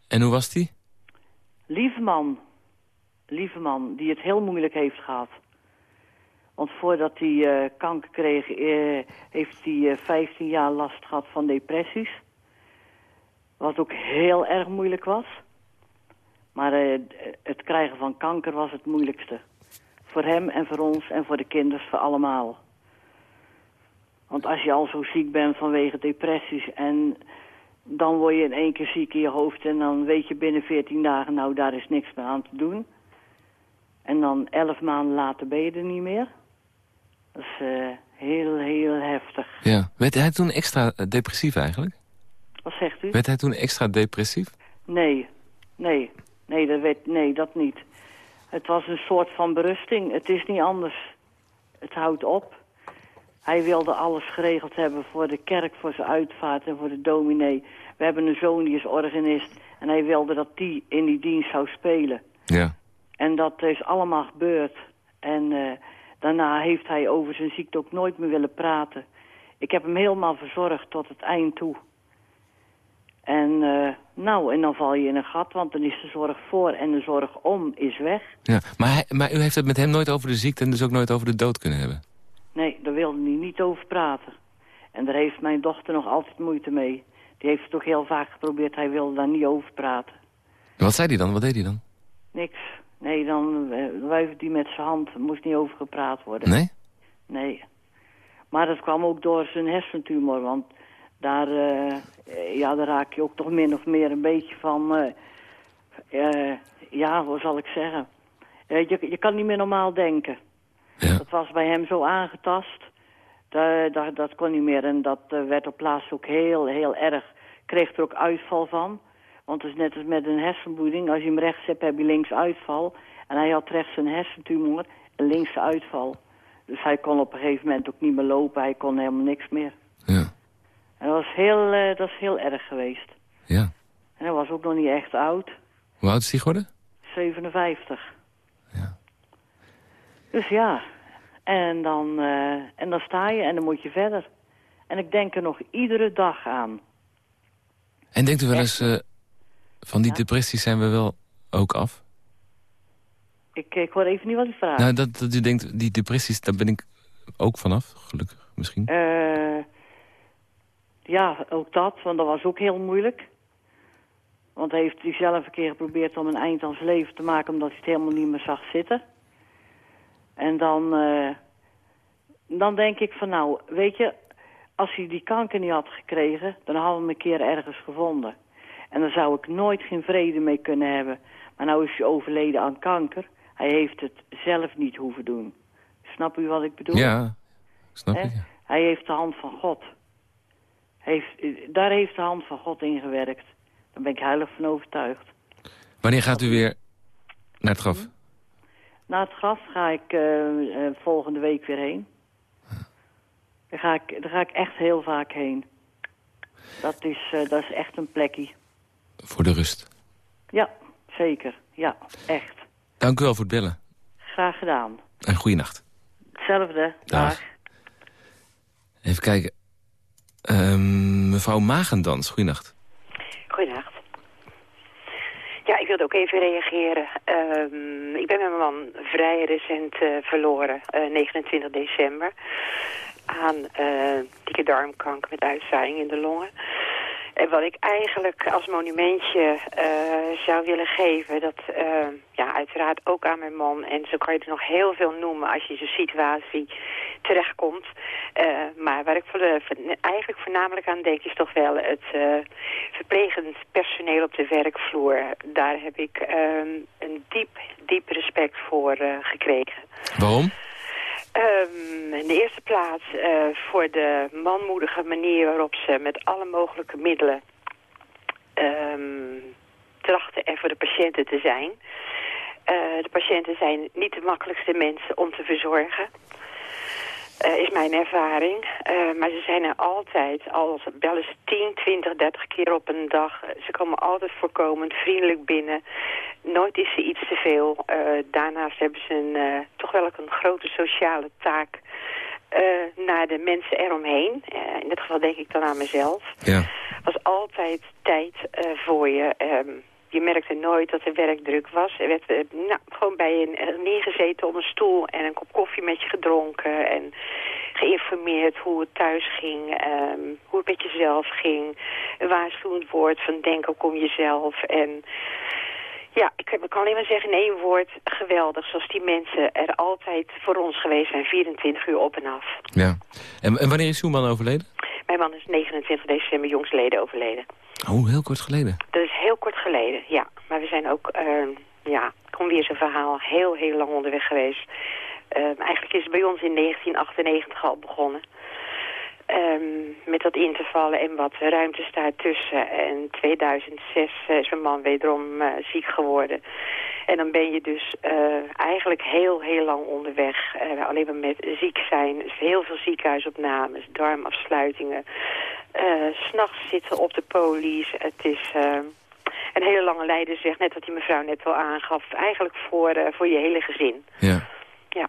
En hoe was die? Lieve man. Lieve man, die het heel moeilijk heeft gehad. Want voordat hij uh, kanker kreeg, uh, heeft hij uh, 15 jaar last gehad van depressies. Wat ook heel erg moeilijk was. Maar eh, het krijgen van kanker was het moeilijkste. Voor hem en voor ons en voor de kinderen, voor allemaal. Want als je al zo ziek bent vanwege depressies en dan word je in één keer ziek in je hoofd en dan weet je binnen 14 dagen, nou daar is niks meer aan te doen. En dan 11 maanden later ben je er niet meer. Dat is uh, heel, heel heftig. Ja. Werd hij toen extra depressief eigenlijk? Wat zegt u? Werd hij toen extra depressief? Nee, nee, nee dat, werd, nee, dat niet. Het was een soort van berusting. Het is niet anders. Het houdt op. Hij wilde alles geregeld hebben voor de kerk, voor zijn uitvaart en voor de dominee. We hebben een zoon die is organist en hij wilde dat die in die dienst zou spelen. Ja. En dat is allemaal gebeurd. En uh, daarna heeft hij over zijn ziekte ook nooit meer willen praten. Ik heb hem helemaal verzorgd tot het eind toe. En uh, nou, en dan val je in een gat, want dan is de zorg voor en de zorg om is weg. Ja, maar, hij, maar u heeft het met hem nooit over de ziekte en dus ook nooit over de dood kunnen hebben? Nee, daar wilde hij niet over praten. En daar heeft mijn dochter nog altijd moeite mee. Die heeft het toch heel vaak geprobeerd, hij wilde daar niet over praten. En wat zei hij dan? Wat deed hij dan? Niks. Nee, dan uh, wuifde hij met zijn hand. Er moest niet over gepraat worden. Nee? Nee. Maar dat kwam ook door zijn hersentumor, want daar, uh, ja, daar raak je ook toch min of meer een beetje van... Uh, ja, hoe zal ik zeggen? je, je kan niet meer normaal denken. Ja. Dat was bij hem zo aangetast. Dat, dat, dat kon niet meer. En dat werd op plaats ook heel, heel erg. Kreeg er ook uitval van. Want het is net als met een hersenbloeding. Als je hem rechts hebt, heb je links uitval. En hij had rechts een hersentumor en links uitval. Dus hij kon op een gegeven moment ook niet meer lopen. Hij kon helemaal niks meer. Ja. En dat was heel, uh, dat was heel erg geweest. Ja. En hij was ook nog niet echt oud. Hoe oud is hij geworden? 57. Dus ja. En dan, uh, en dan sta je en dan moet je verder. En ik denk er nog iedere dag aan. En denkt u wel eens, uh, van die ja? depressies zijn we wel ook af? Ik, ik hoor even niet wat u vraagt. Nou, dat, dat u denkt, die depressies, daar ben ik ook vanaf, gelukkig misschien. Eh, ja, ook dat, want dat was ook heel moeilijk. Want hij heeft hij zelf een keer geprobeerd om een eind aan zijn leven te maken... omdat hij het helemaal niet meer zag zitten. En dan, eh, dan denk ik van nou, weet je... als hij die kanker niet had gekregen, dan hadden we hem een keer ergens gevonden. En dan zou ik nooit geen vrede mee kunnen hebben. Maar nou is hij overleden aan kanker. Hij heeft het zelf niet hoeven doen. Snap u wat ik bedoel? Ja, snap ik. ja. Hij heeft de hand van God. Heeft, daar heeft de hand van God in gewerkt. Daar ben ik heilig van overtuigd. Wanneer gaat u weer naar het graf? Na het graf ga ik eh, eh, volgende week weer heen. Daar ga, ik, daar ga ik echt heel vaak heen. Dat is, eh, dat is echt een plekje. Voor de rust. Ja, zeker. Ja, echt. Dank u wel voor het bellen. Graag gedaan. En goeienacht. Hetzelfde. Dag. Even kijken. Ehm, mevrouw Magendans, goeienacht. Goedenacht. Wilde ook even reageren. Ehm, ik ben met mijn man vrij recent eh, verloren, eh, 29 december, aan eh dikke darmkanker met uitzaaiing in de longen. Wat ik eigenlijk als monumentje eh, zou willen geven, dat eh, ja, uiteraard ook aan mijn man. En zo kan je er nog heel veel noemen als je zo'n situatie terechtkomt. Eh, maar waar ik voor de, eigenlijk voornamelijk aan denk is toch wel het verplegend personeel op de werkvloer. Daar heb ik ehm, een diep, diep respect voor gekregen. Waarom? Ehm, in de eerste plaats eh, voor de manmoedige manier waarop ze met alle mogelijke middelen ehm, trachten er voor de patiënten te zijn. Eh, de patiënten zijn niet de makkelijkste mensen om te verzorgen. Eh, is mijn ervaring. Eh, maar ze zijn er altijd, al bellen ze 10, 20, 30 keer op een dag. Ze komen altijd voorkomend, vriendelijk binnen. Nooit is er iets te veel. Eh, daarnaast hebben ze een, toch wel ook een grote sociale taak naar de mensen eromheen. In dit geval denk ik dan aan mezelf. Ja. was altijd tijd voor je. Ehm, je merkte nooit dat er werkdruk was. Er werd eh, nou, gewoon bij je eh, neergezeten op een stoel en een kop koffie met je gedronken. En geïnformeerd hoe het thuis ging, ehm, hoe het met jezelf ging. Een waarschuwend woord van denk ook om jezelf. En ja, ik, ik kan alleen maar zeggen in één woord, geweldig. Zoals die mensen er altijd voor ons geweest zijn, 24 uur op en af. ja. En, en wanneer is uw man overleden? Mijn man is 29 december jongstleden overleden. Oh, heel kort geleden. Is heel kort geleden, ja. Maar we zijn ook, ehm, ja, kom weer zo'n verhaal, heel, heel lang onderweg geweest. Ehm, eigenlijk is het bij ons in 1998 al begonnen. Ehm, met dat intervallen en wat ruimtes daartussen. En 2006 is mijn man wederom eh, ziek geworden. En dan ben je dus eh, eigenlijk heel, heel lang onderweg. Eh, alleen maar met ziek zijn. Dus heel veel ziekenhuisopnames, darmafsluitingen. S S'nachts zitten op de polies. Het is een hele lange leidersweg, net wat die mevrouw net al aangaf. Eigenlijk voor, voor je hele gezin. Ja. Ja.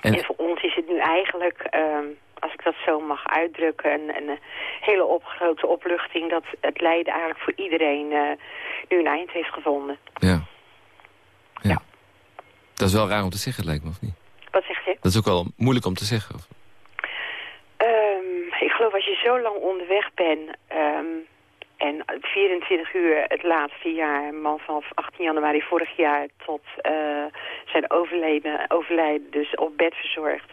En- En, voor ons is het nu eigenlijk, ehm, als ik dat zo mag uitdrukken, een, een hele op, grote opluchting dat het lijden eigenlijk voor iedereen eh, nu een eind heeft gevonden. Ja. ja. Dat is wel raar om te zeggen, lijkt me, of niet? Wat zeg je? Dat is ook wel moeilijk om te zeggen. Of... Ehm, ik geloof als je zo lang onderweg bent ehm, en 24 uur het laatste jaar, man vanaf 18 januari vorig jaar tot eh, zijn overleden, overlijden dus op bed verzorgd.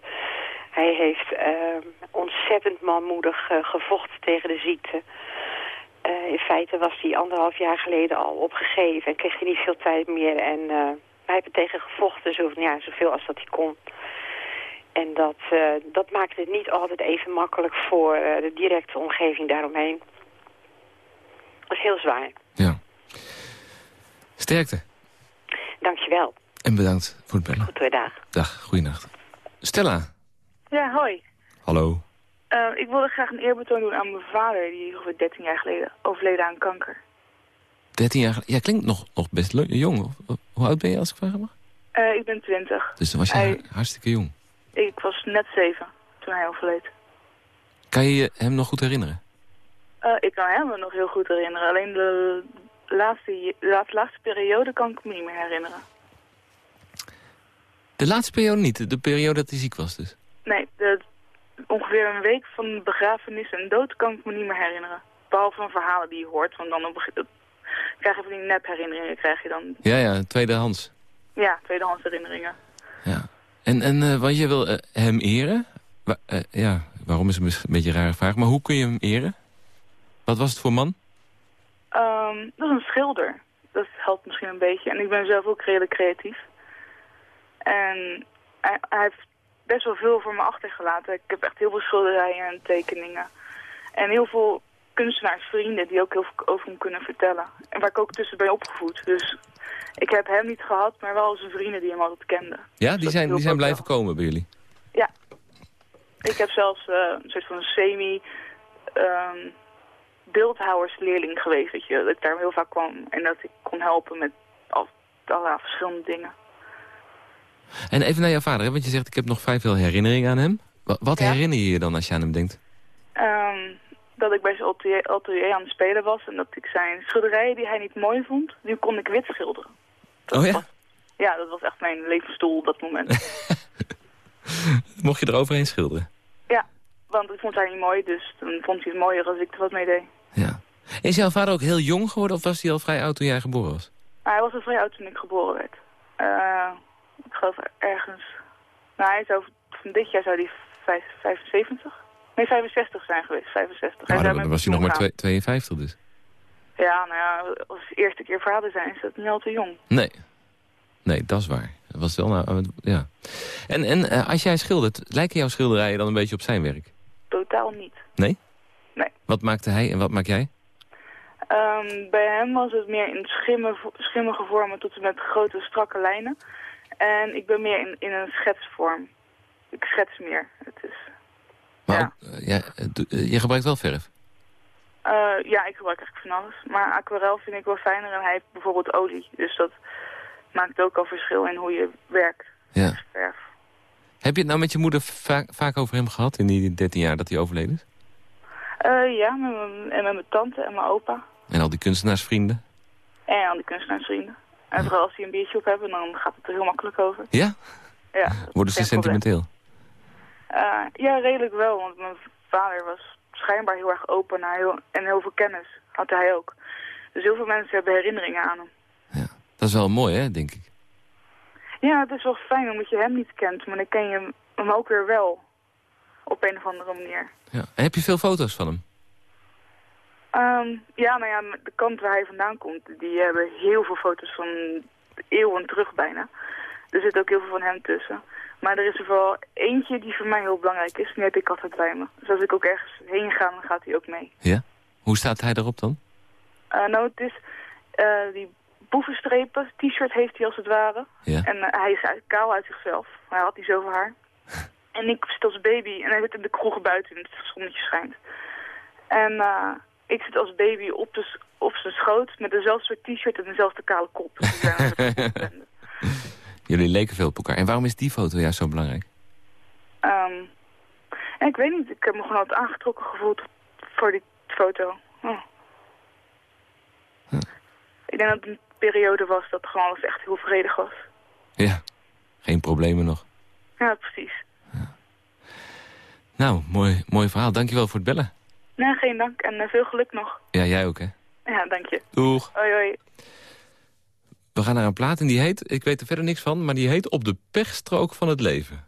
Hij heeft ehm, ontzettend manmoedig eh, gevochten tegen de ziekte. Eh, in feite was hij anderhalf jaar geleden al opgegeven en kreeg hij niet veel tijd meer. En eh, hij heeft er tegen gevochten, zo, ja, zoveel als dat hij kon. En dat, dat maakt het niet altijd even makkelijk voor de directe omgeving daaromheen. Dat is heel zwaar. Ja. Sterkte. Dankjewel. En bedankt voor het bellen. Goed dag. Dag, goeienacht. Stella. Ja, hoi. Hallo. Eh, ik wilde graag een eerbetoon doen aan mijn vader, die ongeveer 13 jaar geleden overleden aan kanker. 13 jaar geleden. Ja, klinkt nog, nog best jong. Hoe oud ben je als ik vragen mag? Eh, ik ben 20. Dus dan was je Hij- hartstikke jong. Ik was net 7 toen hij overleed. Kan je hem nog goed herinneren? Eh, ik kan hem nog heel goed herinneren. Alleen de laatste, de laatste, laatste periode kan ik me niet meer herinneren. De laatste periode niet, de periode dat hij ziek was dus? Nee, de, ongeveer een week van begrafenis en dood kan ik me niet meer herinneren. Behalve van verhalen die je hoort, want dan op, een- krijg je van die nep-herinneringen, krijg je dan, Ja, ja, tweedehands. ja, tweedehands herinneringen. Ja. En, en eh, want je wil eh, hem eren? Wa- eh, ja, waarom is het een beetje een rare vraag. Maar hoe kun je hem eren? Wat was het voor man? Ehm, dat is een schilder. Dat helpt misschien een beetje. En ik ben zelf ook redelijk creatief. En hij, hij heeft best wel veel voor me achtergelaten. Ik heb echt heel veel schilderijen en tekeningen. En heel veel kunstenaarsvrienden die ook heel veel over hem kunnen vertellen. En waar ik ook tussen ben opgevoed. Dus ik heb hem niet gehad, maar wel zijn vrienden die hem altijd kenden. Ja, die zijn, die zijn blijven komen bij jullie. Ja. Ik heb zelfs eh, een soort van semi ehm beeldhouwersleerling geweest, weet je. Dat ik daar heel vaak kwam en dat ik kon helpen met al, allerlei verschillende dingen. En even naar jouw vader, hè, want je zegt ik heb nog vrij veel herinneringen aan hem. Wa- Wat herinner je je dan als je aan hem denkt? Ehm, dat ik bij zijn atelier, aan het spelen was en dat ik zijn schilderijen die hij niet mooi vond, die kon ik wit schilderen. oh ja? Ja, dat was echt mijn levensdoel op dat moment. Mocht je er overheen schilderen? ja, want ik vond hij niet mooi, dus dan vond hij het mooier als ik er wat mee deed. Is jouw vader ook heel jong geworden of was hij al vrij oud toen jij geboren was? Hij was al vrij oud toen ik geboren werd. Eh, ik geloof ergens... Nou, hij zou, van dit jaar zou hij vijf- 75? Nee, 65 zijn geweest. 65. Maar dan was hij nog maar pensioen twee- 52 dus. Ja, nou ja, als eerste keer vader zijn is dat niet al te jong. Nee. Nee, dat is waar. Dat was wel nou, eh, ja. En, en eh, als jij schildert, lijken jouw schilderijen dan een beetje op zijn werk? Totaal niet. Nee? Nee. Wat maakte hij en wat maak jij? Ehm, bij hem was het meer in schimmige vormen tot en met grote strakke lijnen. En ik ben meer in, in een schetsvorm. Ik schets meer. Het is, Maar ook, eh, ja, eh, eh, je gebruikt wel verf. Ja, ik gebruik eigenlijk van alles. Maar aquarel vind ik wel fijner en hij heeft bijvoorbeeld olie. Dus dat maakt ook al verschil in hoe je werkt. Ja. Verf. Heb je het nou met je moeder vaak, vaak over hem gehad in die 13 jaar dat hij overleden is? Ja, met en met mijn tante en mijn opa. En al die kunstenaarsvrienden? En aan die kunstenaarsvrienden. En vooral als die een biertje op hebben, dan gaat het er heel makkelijk over. Ja? Ja, Worden ze sentimenteel? Eh, ja, redelijk wel. Want mijn vader was schijnbaar heel erg open naar heel, en heel veel kennis had hij ook. Dus heel veel mensen hebben herinneringen aan hem. Dat is wel mooi, hè, denk ik. Ja, het is wel fijn omdat je hem niet kent, maar dan ken je hem, hem ook weer wel. Op een of andere manier. Ja. En heb je veel foto's van hem? Ehm, ja, nou ja, de kant waar hij vandaan komt, die hebben heel veel foto's van eeuwen terug bijna. Er zit ook heel veel van hem tussen. Maar er is er vooral eentje die voor mij heel belangrijk is. Die heb ik altijd bij me. Dus als ik ook ergens heen ga, dan gaat hij ook mee. Ja? Hoe staat hij erop dan? Eh, nou, het is eh, die boevenstrepen, t-shirt heeft hij als het ware. Ja. En eh, hij is uit, kaal uit zichzelf. Hij had niet zoveel haar. en ik zit als baby en hij zit in de kroegen buiten en het zonnetje schijnt. En ik zit als baby op, de, op zijn schoot met dezelfde soort t-shirt en dezelfde kale kop. Dus. Jullie leken veel op elkaar. En waarom is die foto juist zo belangrijk? Ehm, ik weet niet, ik heb me gewoon altijd aangetrokken gevoeld voor die foto. Oh. Ik denk dat het een periode was dat gewoon alles echt heel vredig was. Ja, geen problemen nog. Ja, precies. Nou, mooi, mooi verhaal. Dankjewel voor het bellen. Nee, geen dank en eh, veel geluk nog. Ja, jij ook, hè? Ja, dank je. Doeg. Hoi, hoi. We gaan naar een plaat en die heet, ik weet er verder niks van... maar die heet Op de pechstrook van het leven.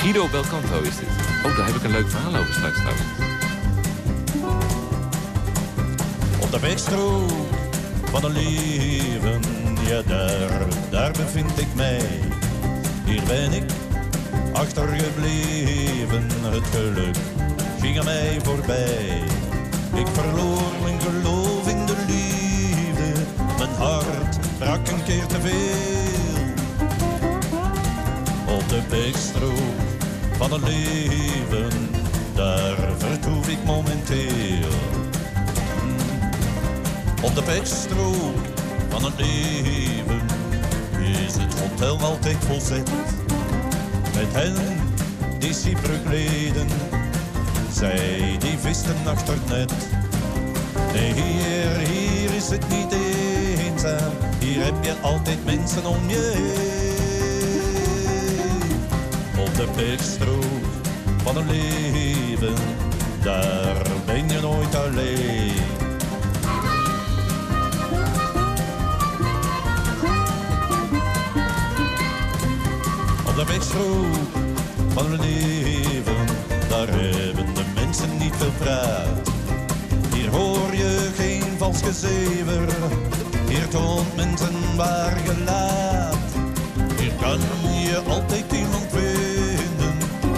Guido Belcanto is dit. Oh, daar heb ik een leuk verhaal over straks trouwens. Op de wegstrook van het leven, ja daar, daar bevind ik mij. Hier ben ik achtergebleven, het geluk ging aan mij voorbij. Ik verloor mijn geloof in de liefde, mijn hart brak een keer te veel. Op de wegstrook van het leven, daar vertoef ik momenteel. Op de pechstrook van het leven is het hotel altijd volzet. Met hen die kleden, zij die visten achter net. Nee, hier, hier is het niet eenzaam. Hier heb je altijd mensen om je heen. Op de bergstrook van een leven, daar ben je nooit alleen. De wegstrook van een leven, daar hebben de mensen niet veel praat. Hier hoor je geen vals gezever, hier toont mensen waar je laat. Hier kan je altijd iemand vinden,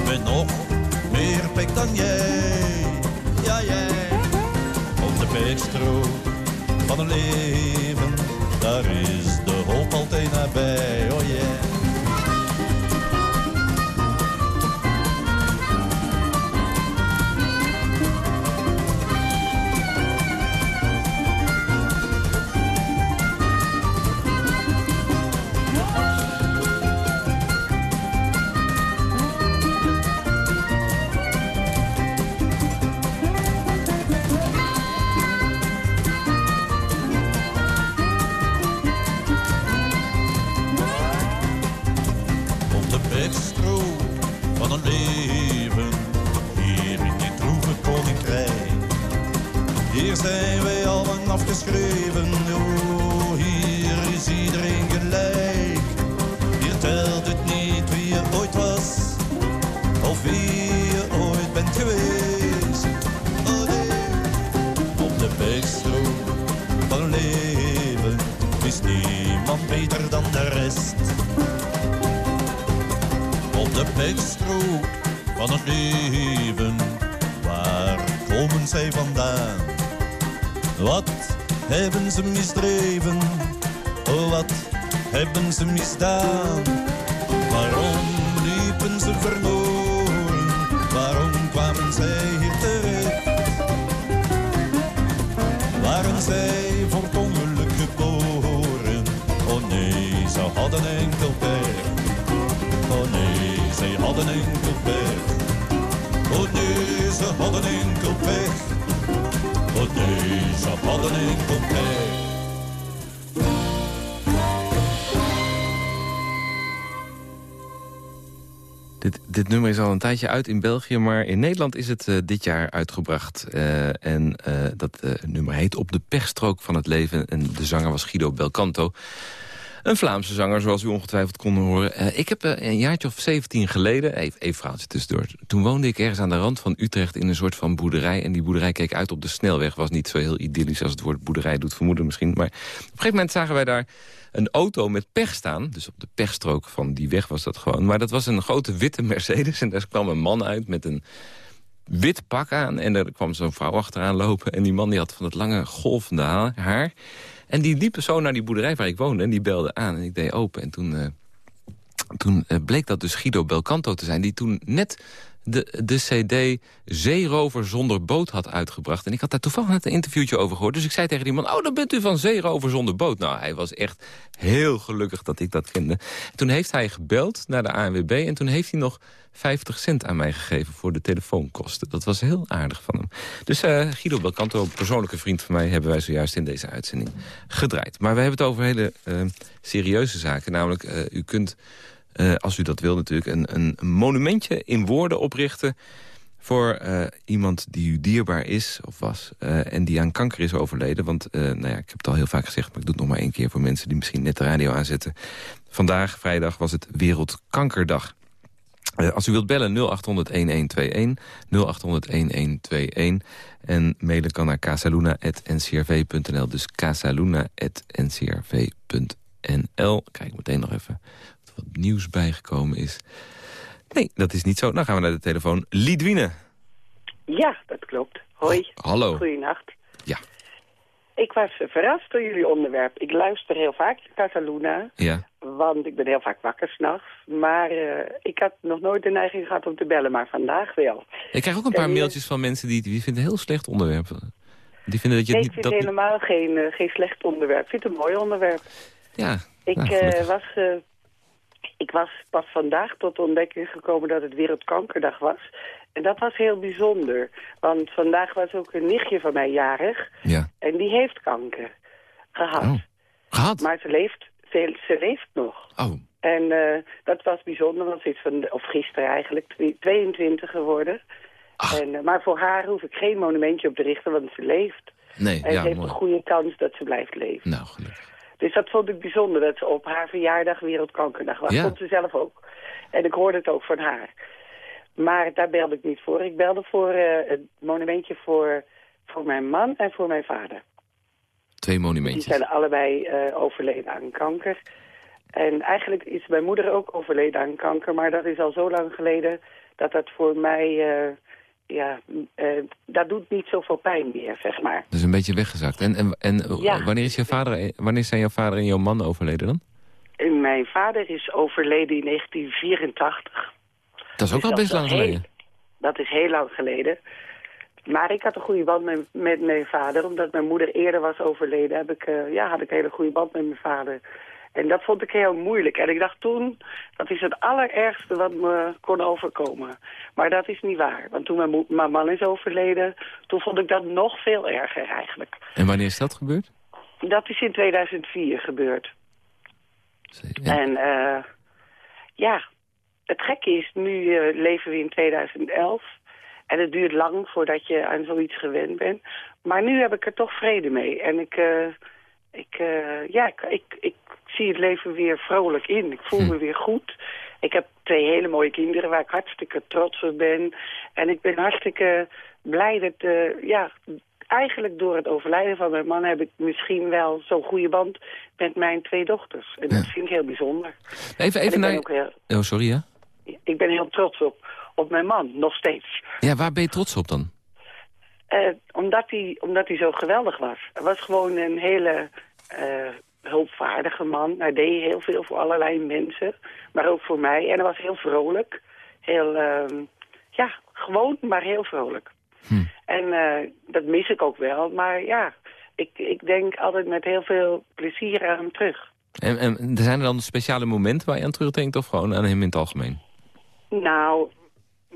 met nog meer pek dan jij. Ja, jij. Op de wegstrook van een leven, daar is de hoop altijd nabij. Oh yeah. Op de wegstrook van het leven. Waar komen zij vandaan? Wat hebben ze misdreven? Wat hebben ze misdaan? Waarom liepen ze verloren? Waarom kwamen zij hadden enkel hadden enkel hadden enkel. Dit, dit nummer is al een tijdje uit in België, maar in Nederland is het eh, dit jaar uitgebracht. Eh, en eh, dat nummer heet Op de pechstrook van het leven. En de zanger was Guido Belcanto. Een Vlaamse zanger, zoals u ongetwijfeld kon horen. Eh, ik heb eh, een jaartje of 17 geleden, even, even verhaaltje tussendoor... toen woonde ik ergens aan de rand van Utrecht in een soort van boerderij. En die boerderij keek uit op de snelweg. Was niet zo heel idyllisch als het woord boerderij doet vermoeden misschien. Maar op een gegeven moment zagen wij daar een auto met pech staan. Dus op de pechstrook van die weg was dat gewoon. Maar dat was een grote witte Mercedes. En daar kwam een man uit met een wit pak aan. En er kwam zo'n vrouw achteraan lopen. En die man die had van het lange golvende ha- haar. En die liepen zo naar die boerderij waar ik woonde. En die belde aan. En ik deed open. En toen, eh, toen eh, bleek dat dus Guido Belcanto te zijn. Die toen net de, de cd Zeerover zonder boot had uitgebracht. En ik had daar toevallig net een interviewtje over gehoord. Dus ik zei tegen die man, oh, dan bent u van Zeerover zonder boot. Nou, hij was echt heel gelukkig dat ik dat kende. Toen heeft hij gebeld naar de ANWB... en toen heeft hij nog 50 cent aan mij gegeven voor de telefoonkosten. Dat was heel aardig van hem. Dus eh, Guido Belcanto, persoonlijke vriend van mij... hebben wij zojuist in deze uitzending gedraaid. Maar we hebben het over hele eh, serieuze zaken. Namelijk, eh, u kunt, eh, als u dat wil natuurlijk... Een, een monumentje in woorden oprichten voor eh, iemand die u dierbaar is of was... eh, en die aan kanker is overleden. Want nou ja, ik heb het al heel vaak gezegd... maar ik doe het nog maar één keer voor mensen die misschien net de radio aanzetten. Vandaag, vrijdag, was het Wereldkankerdag. Als u wilt bellen 0800-1121, 0800-1121. En mailen kan naar casaluna.ncrv.nl. Dus casaluna.ncrv.nl. Kijk meteen nog even wat nieuws bijgekomen is. Nee, dat is niet zo. Dan gaan we naar de telefoon. Lidwine. Ja, dat klopt. Hoi. Hallo. Goeienacht. Ja. Ik was verrast door jullie onderwerp. Ik luister heel vaak naar Casaluna, Ja. want ik ben heel vaak wakker s'nachts. Maar eh, ik had nog nooit de neiging gehad om te bellen, maar vandaag wel. Ik krijg ook een paar En, mailtjes van mensen die, die vinden het een heel slecht onderwerp. Die vinden dat je Nee, ik vind Dat, helemaal geen, eh, geen slecht onderwerp. Ik vind het een mooi onderwerp. ja, Ik, nou, eh, was, ik was pas vandaag tot de ontdekking gekomen dat het Wereldkankerdag was. En dat was heel bijzonder. Want vandaag was ook een nichtje van mij jarig. Ja. En die heeft kanker gehad. Oh. Gehad? Maar ze leeft, ze, ze leeft nog. Oh. En eh, dat was bijzonder, want ze is van, of gisteren eigenlijk, twe- 22 geworden. En, eh, maar voor haar hoef ik geen monumentje op te richten, want ze leeft. Nee, en ja, ze heeft mooi. een goede kans dat ze blijft leven. Nou, gelukkig. Dus dat vond ik bijzonder, dat ze op haar verjaardag Wereldkankerdag was. Ja. Vond ze zelf ook. En ik hoorde het ook van haar. Maar daar belde ik niet voor. Ik belde voor eh, het monumentje voor, voor mijn man en voor mijn vader. Twee Die monumentjes. zijn allebei eh, overleden aan kanker. En eigenlijk is mijn moeder ook overleden aan kanker. Maar dat is al zo lang geleden dat dat voor mij... eh, ja, eh, dat doet niet zoveel pijn meer, zeg maar. Is een beetje weggezakt. En, en, en eh, Ja. wanneer, is je vader, wanneer zijn jouw vader en jouw man overleden dan? En mijn vader is overleden in 1984. Dat is ook Dus al best lang heel- geleden. Dat is heel lang geleden. Maar ik had een goede band met, met mijn vader. Omdat mijn moeder eerder was overleden, heb ik, eh, ja, had ik een hele goede band met mijn vader. En dat vond ik heel moeilijk. En ik dacht toen, dat is het allerergste wat me kon overkomen. Maar dat is niet waar. Want toen mijn, man is overleden, toen vond ik dat nog veel erger eigenlijk. En wanneer is dat gebeurd? Dat is in 2004 gebeurd. En eh, ja, het gekke is, nu eh, leven we in 2011. En het duurt lang voordat je aan zoiets gewend bent. Maar nu heb ik er toch vrede mee. En ik, eh, ik, eh, ja, ik, ik, ik zie het leven weer vrolijk in. Ik voel me weer goed. Ik heb twee hele mooie kinderen waar ik hartstikke trots op ben. En ik ben hartstikke blij dat, eh, ja, eigenlijk door het overlijden van mijn man heb ik misschien wel zo'n goede band met mijn twee dochters. En dat vind ik heel bijzonder. Even, even naar... heel, Oh, sorry, ja? ik ben heel trots op, op mijn man, nog steeds. Ja, waar ben je trots op dan? Eh, omdat hij omdat hij zo geweldig was. Hij was gewoon een hele eh, hulpvaardige man. Hij deed heel veel voor allerlei mensen, maar ook voor mij. En hij was heel vrolijk. Heel, ehm, ja, gewoon, maar heel vrolijk. En eh, dat mis ik ook wel. Maar ja, ik, ik denk altijd met heel veel plezier aan hem terug. En, en zijn er dan speciale momenten waar je aan terugdenkt... of gewoon aan hem in het algemeen? Nou,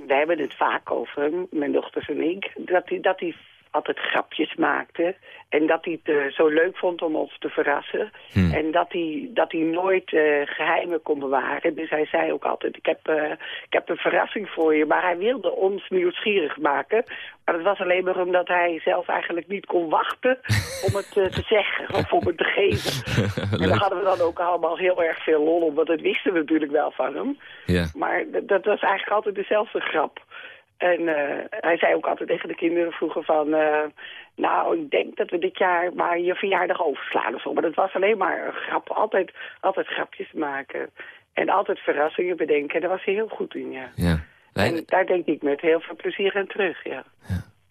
we hebben het vaak over mijn dochters en ik. Dat hij, dat hij altijd grapjes maakte. En dat hij het eh, zo leuk vond om ons te verrassen. Hm. En dat hij, dat hij nooit eh, geheimen kon bewaren. Dus hij zei ook altijd, ik heb, eh, ik heb een verrassing voor je. Maar hij wilde ons nieuwsgierig maken. Maar dat was alleen maar omdat hij zelf eigenlijk niet kon wachten om het te zeggen of om het te geven. En daar hadden we dan ook allemaal heel erg veel lol om, want dat wisten we natuurlijk wel van hem. Ja. Maar dat was eigenlijk altijd dezelfde grap. En eh, hij zei ook altijd tegen de kinderen vroeger van... eh, nou, ik denk dat we dit jaar maar je verjaardag overslaan of zo. Maar dat was alleen maar een grap. Altijd, altijd grapjes maken. En altijd verrassingen bedenken. Daar was hij heel goed in, ja. Ja. En daar denk ik met heel veel plezier aan terug, ja.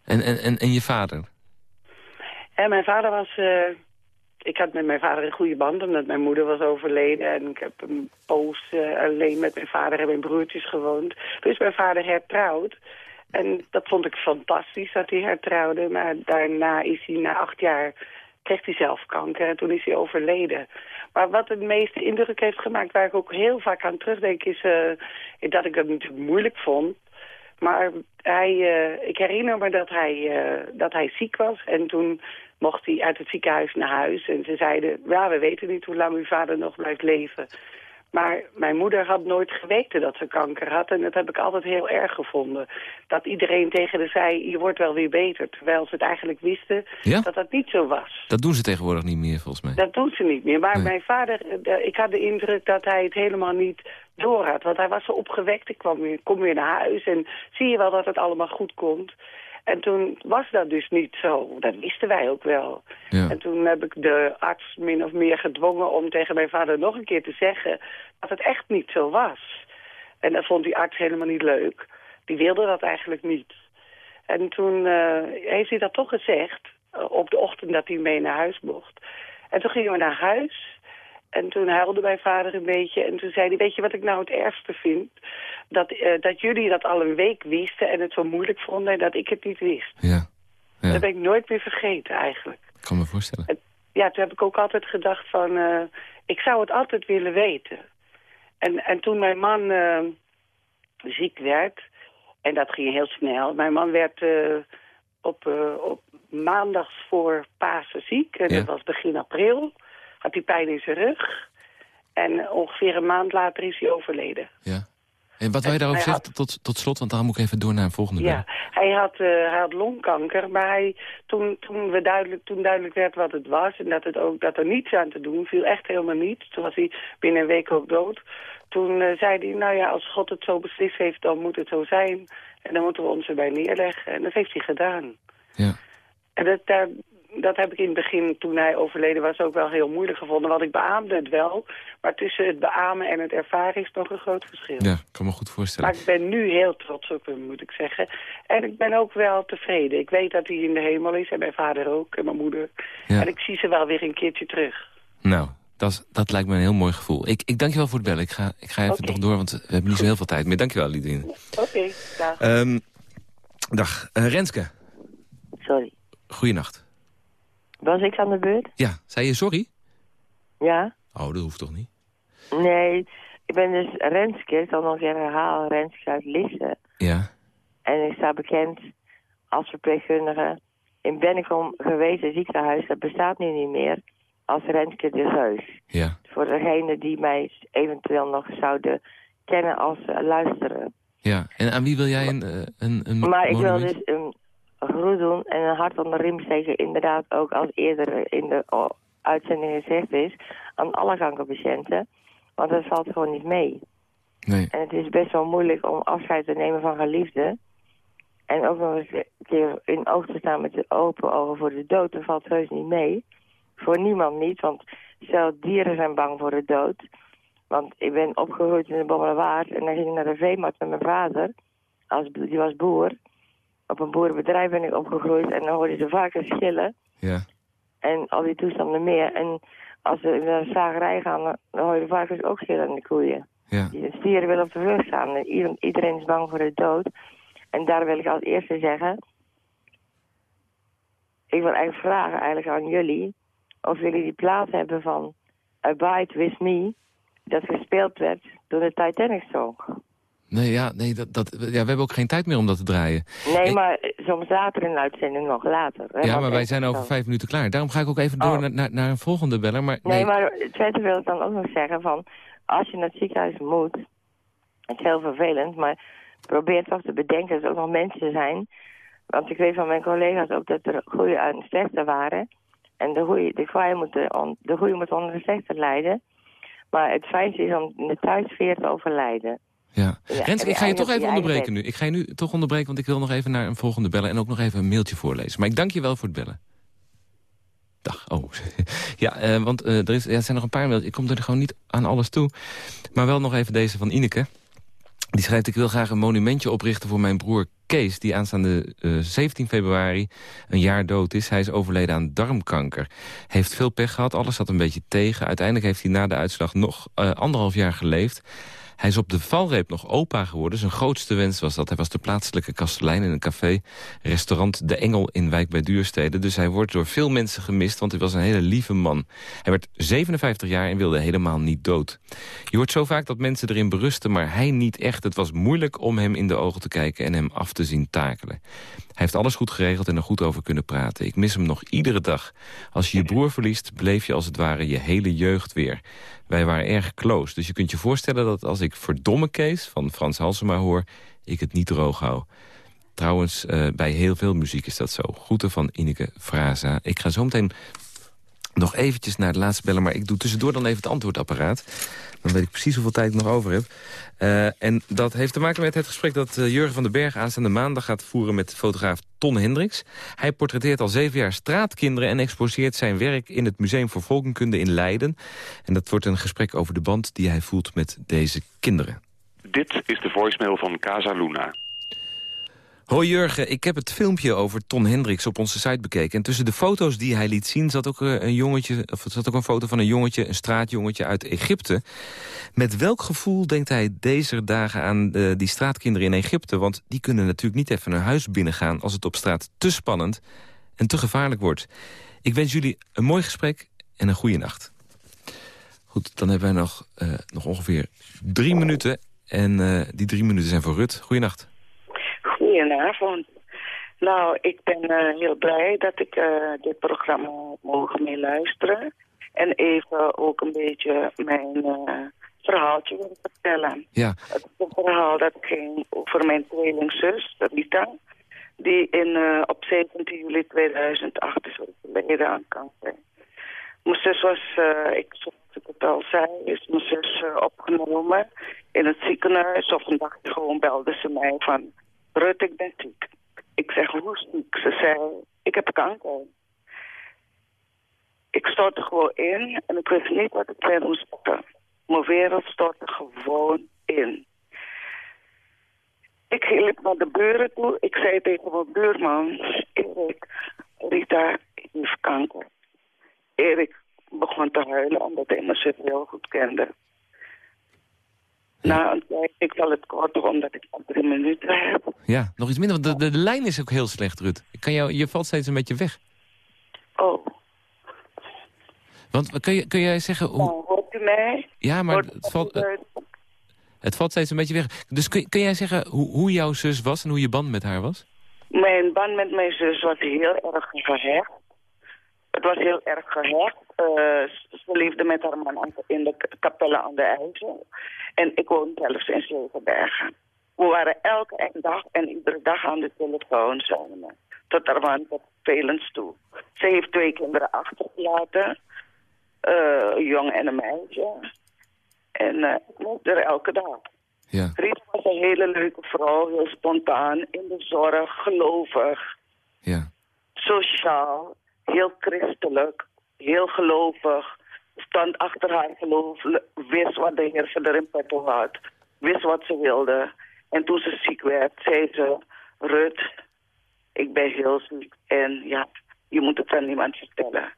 En, en, en, en je vader? En mijn vader was... eh, ik had met mijn vader een goede band, omdat mijn moeder was overleden. En ik heb een poos eh, alleen met mijn vader en mijn broertjes gewoond. Toen is mijn vader hertrouwd. En dat vond ik fantastisch dat hij hertrouwde. Maar daarna is hij na acht jaar kreeg hij zelf kanker en toen is hij overleden. Maar wat het meeste indruk heeft gemaakt, waar ik ook heel vaak aan terugdenk, is eh, dat ik het natuurlijk moeilijk vond. Maar hij, eh, ik herinner me dat hij, eh, dat hij ziek was en toen mocht hij uit het ziekenhuis naar huis. En ze zeiden, ja, we weten niet hoe lang uw vader nog blijft leven. Maar mijn moeder had nooit geweten dat ze kanker had. En dat heb ik altijd heel erg gevonden. Dat iedereen tegen haar zei, je wordt wel weer beter. Terwijl ze het eigenlijk wisten Ja? dat dat niet zo was. Dat doen ze tegenwoordig niet meer, volgens mij. Dat doen ze niet meer. Maar mijn vader, eh, ik had de indruk dat hij het helemaal niet door had. Want hij was zo opgewekt. Ik kwam weer, kom weer naar huis en zie je wel dat het allemaal goed komt. En toen was dat dus niet zo. Dat wisten wij ook wel. Ja. En toen heb ik de arts min of meer gedwongen om tegen mijn vader nog een keer te zeggen dat het echt niet zo was. En dat vond die arts helemaal niet leuk. Die wilde dat eigenlijk niet. En toen eh, heeft hij dat toch gezegd, eh, op de ochtend dat hij mee naar huis mocht. En toen gingen we naar huis. En toen huilde mijn vader een beetje. En toen zei hij, weet je wat ik nou het ergste vind? Dat, eh, dat jullie dat al een week wisten en het zo moeilijk vonden en dat ik het niet wist. Ja. Ja. Dat ben ik nooit meer vergeten eigenlijk. Ik kan me voorstellen. Ja, toen heb ik ook altijd gedacht van, eh, ik zou het altijd willen weten. En, en toen mijn man eh, ziek werd, en dat ging heel snel. Mijn man werd op, op maandags voor Pasen ziek, en Ja. dat was begin april. Had hij pijn in zijn rug. En ongeveer een maand later is hij overleden. Ja. En wat wil je daarover zeggen tot, tot slot? Want dan moet ik even door naar een volgende Ja, bellen. hij had, eh, hij had longkanker, maar hij, toen, toen, we duidelijk, toen duidelijk werd wat het was... en dat, het ook, dat er niets aan te doen viel, echt helemaal niets. Toen was hij binnen een week ook dood. Toen eh, zei hij, nou ja, als God het zo beslist heeft, dan moet het zo zijn. En dan moeten we ons erbij neerleggen. En dat heeft hij gedaan. Ja. En dat, daar, dat heb ik in het begin, toen hij overleden was, ook wel heel moeilijk gevonden. Want ik beaamde het wel, maar tussen het beamen en het ervaren is nog een groot verschil. Ja, ik kan me goed voorstellen. Maar ik ben nu heel trots op hem, moet ik zeggen. En ik ben ook wel tevreden. Ik weet dat hij in de hemel is, en mijn vader ook, en mijn moeder. Ja. En ik zie ze wel weer een keertje terug. Nou, dat, dat lijkt me een heel mooi gevoel. Ik, ik dank je wel voor het bellen. Ik ga, ik ga even nog door, want we hebben niet zo heel veel tijd meer. Dank je wel, Lidine. Oké, dag. Ehm, dag, Eh, Renske. Sorry. Goeienacht. Was ik aan de beurt? Ja, zei je sorry? Ja? Oh, dat hoeft toch niet? Nee, ik ben dus Renske, ik zal nog even herhalen, Renske uit Lisse. Ja. En ik sta bekend als verpleegkundige in Bennekom gewezen ziekenhuis. Dat bestaat nu niet meer, als Renske de Zeus. Ja. Voor degenen die mij eventueel nog zouden kennen als luisteren. Ja, en aan wie wil jij een, eh, een, een Maar ik wil dus een groet doen en een hart onder de riem steken. Inderdaad, ook als eerder in de oh, uitzending gezegd is, aan alle kankerpatiënten. Want dat valt gewoon niet mee. Nee. En het is best wel moeilijk om afscheid te nemen van geliefden. En ook nog eens een keer in oog te staan met de open ogen voor de dood. Dat valt heus niet mee. Voor niemand niet, want zelfs dieren zijn bang voor de dood. Want ik ben opgegroeid in de Bommelerwaard en dan ging ik naar de veemarkt met mijn vader. Als, die was boer. Op een boerenbedrijf ben ik opgegroeid en dan hoorde ze vaker schillen. Ja. En al die toestanden meer. En als we naar de slagerij gaan, dan- hoor je varkens ook schillen aan de koeien. Ja. Die stieren willen op de vlucht staan. En ieder- iedereen is bang voor de dood. En daar wil ik als eerste zeggen... Ik wil eigenlijk vragen eigenlijk aan jullie... of jullie die plaat hebben van Abide With Me... dat gespeeld werd door de Titanic Song. Nee, ja, nee dat, dat, ja, we hebben ook geen tijd meer om dat te draaien. Nee, maar soms later in de uitzending nog later. hè, Ja, maar wij zijn over vijf minuten klaar. Daarom ga ik ook even door Oh. naar, naar, naar een volgende beller. Maar Nee, nee, maar verder wil ik dan ook nog zeggen van... als je naar het ziekenhuis moet... het is heel vervelend, maar probeer toch te bedenken dat er ook nog mensen zijn... want ik weet van mijn collega's ook dat er goede en slechte waren... en de goede, de goede, moet, de, on- de goede moet onder de slechte lijden... maar het fijnste is om in de thuissfeer te overlijden. Ja. En ik ga je toch even onderbreken nu. Ik ga je nu toch onderbreken, want ik wil nog even naar een volgende bellen... en ook nog even een mailtje voorlezen. Maar ik dank je wel voor het bellen. Dag. Oh. ja, eh, want eh, er, is, ja, er zijn nog een paar mailtjes. Ik kom er gewoon niet aan alles toe. Maar wel nog even deze van Ineke. Die schrijft, ik wil graag een monumentje oprichten voor mijn broer Kees... die aanstaande eh 17 februari een jaar dood is. Hij is overleden aan darmkanker. Heeft veel pech gehad, alles zat een beetje tegen. Uiteindelijk heeft hij na de uitslag nog eh, anderhalf jaar geleefd. Hij is op de valreep nog opa geworden. Zijn grootste wens was dat. Hij was de plaatselijke kastelein in een café, restaurant De Engel in Wijk bij Duurstede. Dus hij wordt door veel mensen gemist, want hij was een hele lieve man. Hij werd 57 jaar en wilde helemaal niet dood. Je hoort zo vaak dat mensen erin berusten, maar hij niet echt. Het was moeilijk om hem in de ogen te kijken en hem af te zien takelen. Hij heeft alles goed geregeld en er goed over kunnen praten. Ik mis hem nog iedere dag. Als je je broer verliest, beleef je als het ware je hele jeugd weer. Wij waren erg close, dus je kunt je voorstellen dat als ik verdomme Kees van Frans Halsema hoor... ik het niet droog hou. Trouwens, eh, bij heel veel muziek is dat zo. Groeten van Ineke Fraza. Ik ga zo meteen nog eventjes naar de laatste bellen... maar ik doe tussendoor dan even het antwoordapparaat. Dan weet ik precies hoeveel tijd ik nog over heb. Eh, en dat heeft te maken met het gesprek dat eh, Jurgen van den Berg... aanstaande maandag gaat voeren met fotograaf Ton Hendricks. Hij portretteert al zeven jaar straatkinderen... en exposeert zijn werk in het Museum voor Volkenkunde in Leiden. En dat wordt een gesprek over de band die hij voelt met deze kinderen. Dit is de voicemail van Casa Luna. Hoi Jurgen, ik heb het filmpje over Ton Hendricks op onze site bekeken. En tussen de foto's die hij liet zien zat ook eh, een jongetje, of zat ook een foto van een jongetje, een straatjongetje uit Egypte. Met welk gevoel denkt hij deze dagen aan eh, die straatkinderen in Egypte? Want die kunnen natuurlijk niet even een huis binnengaan als het op straat te spannend en te gevaarlijk wordt. Ik wens jullie een mooi gesprek en een goede nacht. Goed, dan hebben wij nog, eh, ongeveer drie minuten. En die drie minuten zijn voor Rut. Goeienacht. Goedenavond. Nou, ik ben eh, heel blij dat ik eh, dit programma mogen mee luisteren. En even ook een beetje mijn uh, verhaaltje willen vertellen. Ja. Het is een verhaal dat ging over mijn tweelingzus, Rita. Die in, op 17 juli 2008 is overleden aan kanker. Mijn zus was, ik, zoals ik het al zei, is mijn zus opgenomen in het ziekenhuis. Of een dag gewoon belde ze mij van, Rut, ik ben ziek. Ik zeg, hoe ziek? Ze zei, ik heb kanker. Ik stortte gewoon in en ik wist niet wat ik verder moest doen. Mijn wereld stortte gewoon in. Ik liep naar de buren toe. Ik zei tegen mijn buurman, Erik, Rita heeft kanker. Erik begon te huilen omdat hij me zus heel goed kende. Tijd, ik zal het korter omdat ik nog drie minuten heb. Ja, nog iets minder, want de, de, lijn is ook heel slecht, Rut. Kan jou, je valt steeds een beetje weg. Oh. Want kun, je, kun jij zeggen... Hoe... Nou, hoort u mij? Ja, maar het valt, het, het valt steeds een beetje weg. Dus kun, kun jij zeggen hoe, hoe jouw zus was en hoe je band met haar was? Mijn band met mijn zus was heel erg gehecht. Het was heel erg gehecht. Uh, ze leefde met haar man in de kapelle aan de IJssel. En ik woon zelfs in Zevenbergen. We waren elke dag en iedere dag aan de telefoon samen. Tot man tot velens toe. Ze heeft twee kinderen achtergelaten. Uh, een jong en een meisje. En uh, ik moest er elke dag. Ja. Riet was een hele leuke vrouw, heel spontaan, in de zorg, gelovig. Ja. Sociaal, heel christelijk, heel gelovig. Stond achter haar geloof, wist wat de Heer verder in petto had. Wist wat ze wilde. En toen ze ziek werd, zei ze... Rut, ik ben heel ziek. En ja, je moet het aan niemand vertellen.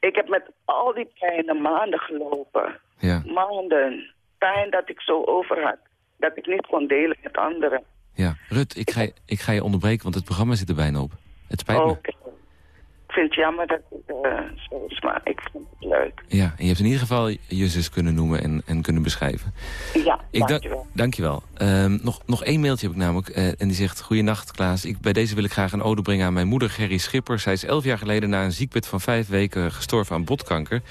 Ik heb met al die pijnen maanden gelopen. Ja. Maanden. Pijn dat ik zo over had. Dat ik niet kon delen met anderen. Ja, Rut, ik ga, je, ik ga je onderbreken, want het programma zit er bijna op. Het spijt me. Oké. Ik vind het jammer dat het uh, zo is, maar ik vind het leuk. Ja, en je hebt in ieder geval je zus kunnen noemen en, en kunnen beschrijven. Ja, ik dankjewel. dankjewel. Um, nog, nog één mailtje heb ik namelijk. Uh, en die zegt, Goeienacht Klaas. Ik, bij deze wil ik graag een ode brengen aan mijn moeder Gerry Schipper. Zij is elf jaar geleden na een ziekbed van vijf weken gestorven aan botkanker.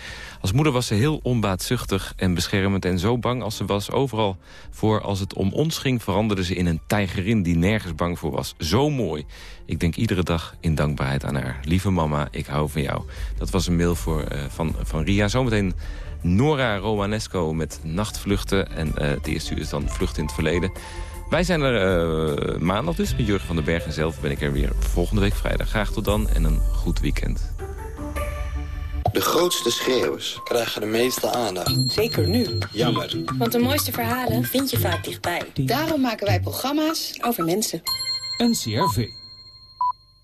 Als moeder was ze heel onbaatzuchtig en beschermend en zo bang als ze was. Overal voor als het om ons ging veranderde ze in een tijgerin die nergens bang voor was. Zo mooi. Ik denk iedere dag in dankbaarheid aan haar. Lieve mama, ik hou van jou. Dat was een mail voor, uh, van, van Ria. Zometeen Nora Romanesco met nachtvluchten. En uh, het eerste uur is dan Vlucht in het Verleden. Wij zijn er uh, maandag dus. Met Jurgen van den Berg en zelf ben ik er weer volgende week vrijdag. Graag tot dan en een goed weekend. De grootste schreeuwers krijgen de meeste aandacht. Zeker nu. Jammer. Want de mooiste verhalen vind je vaak dichtbij. Daarom maken wij programma's over mensen. NCRV.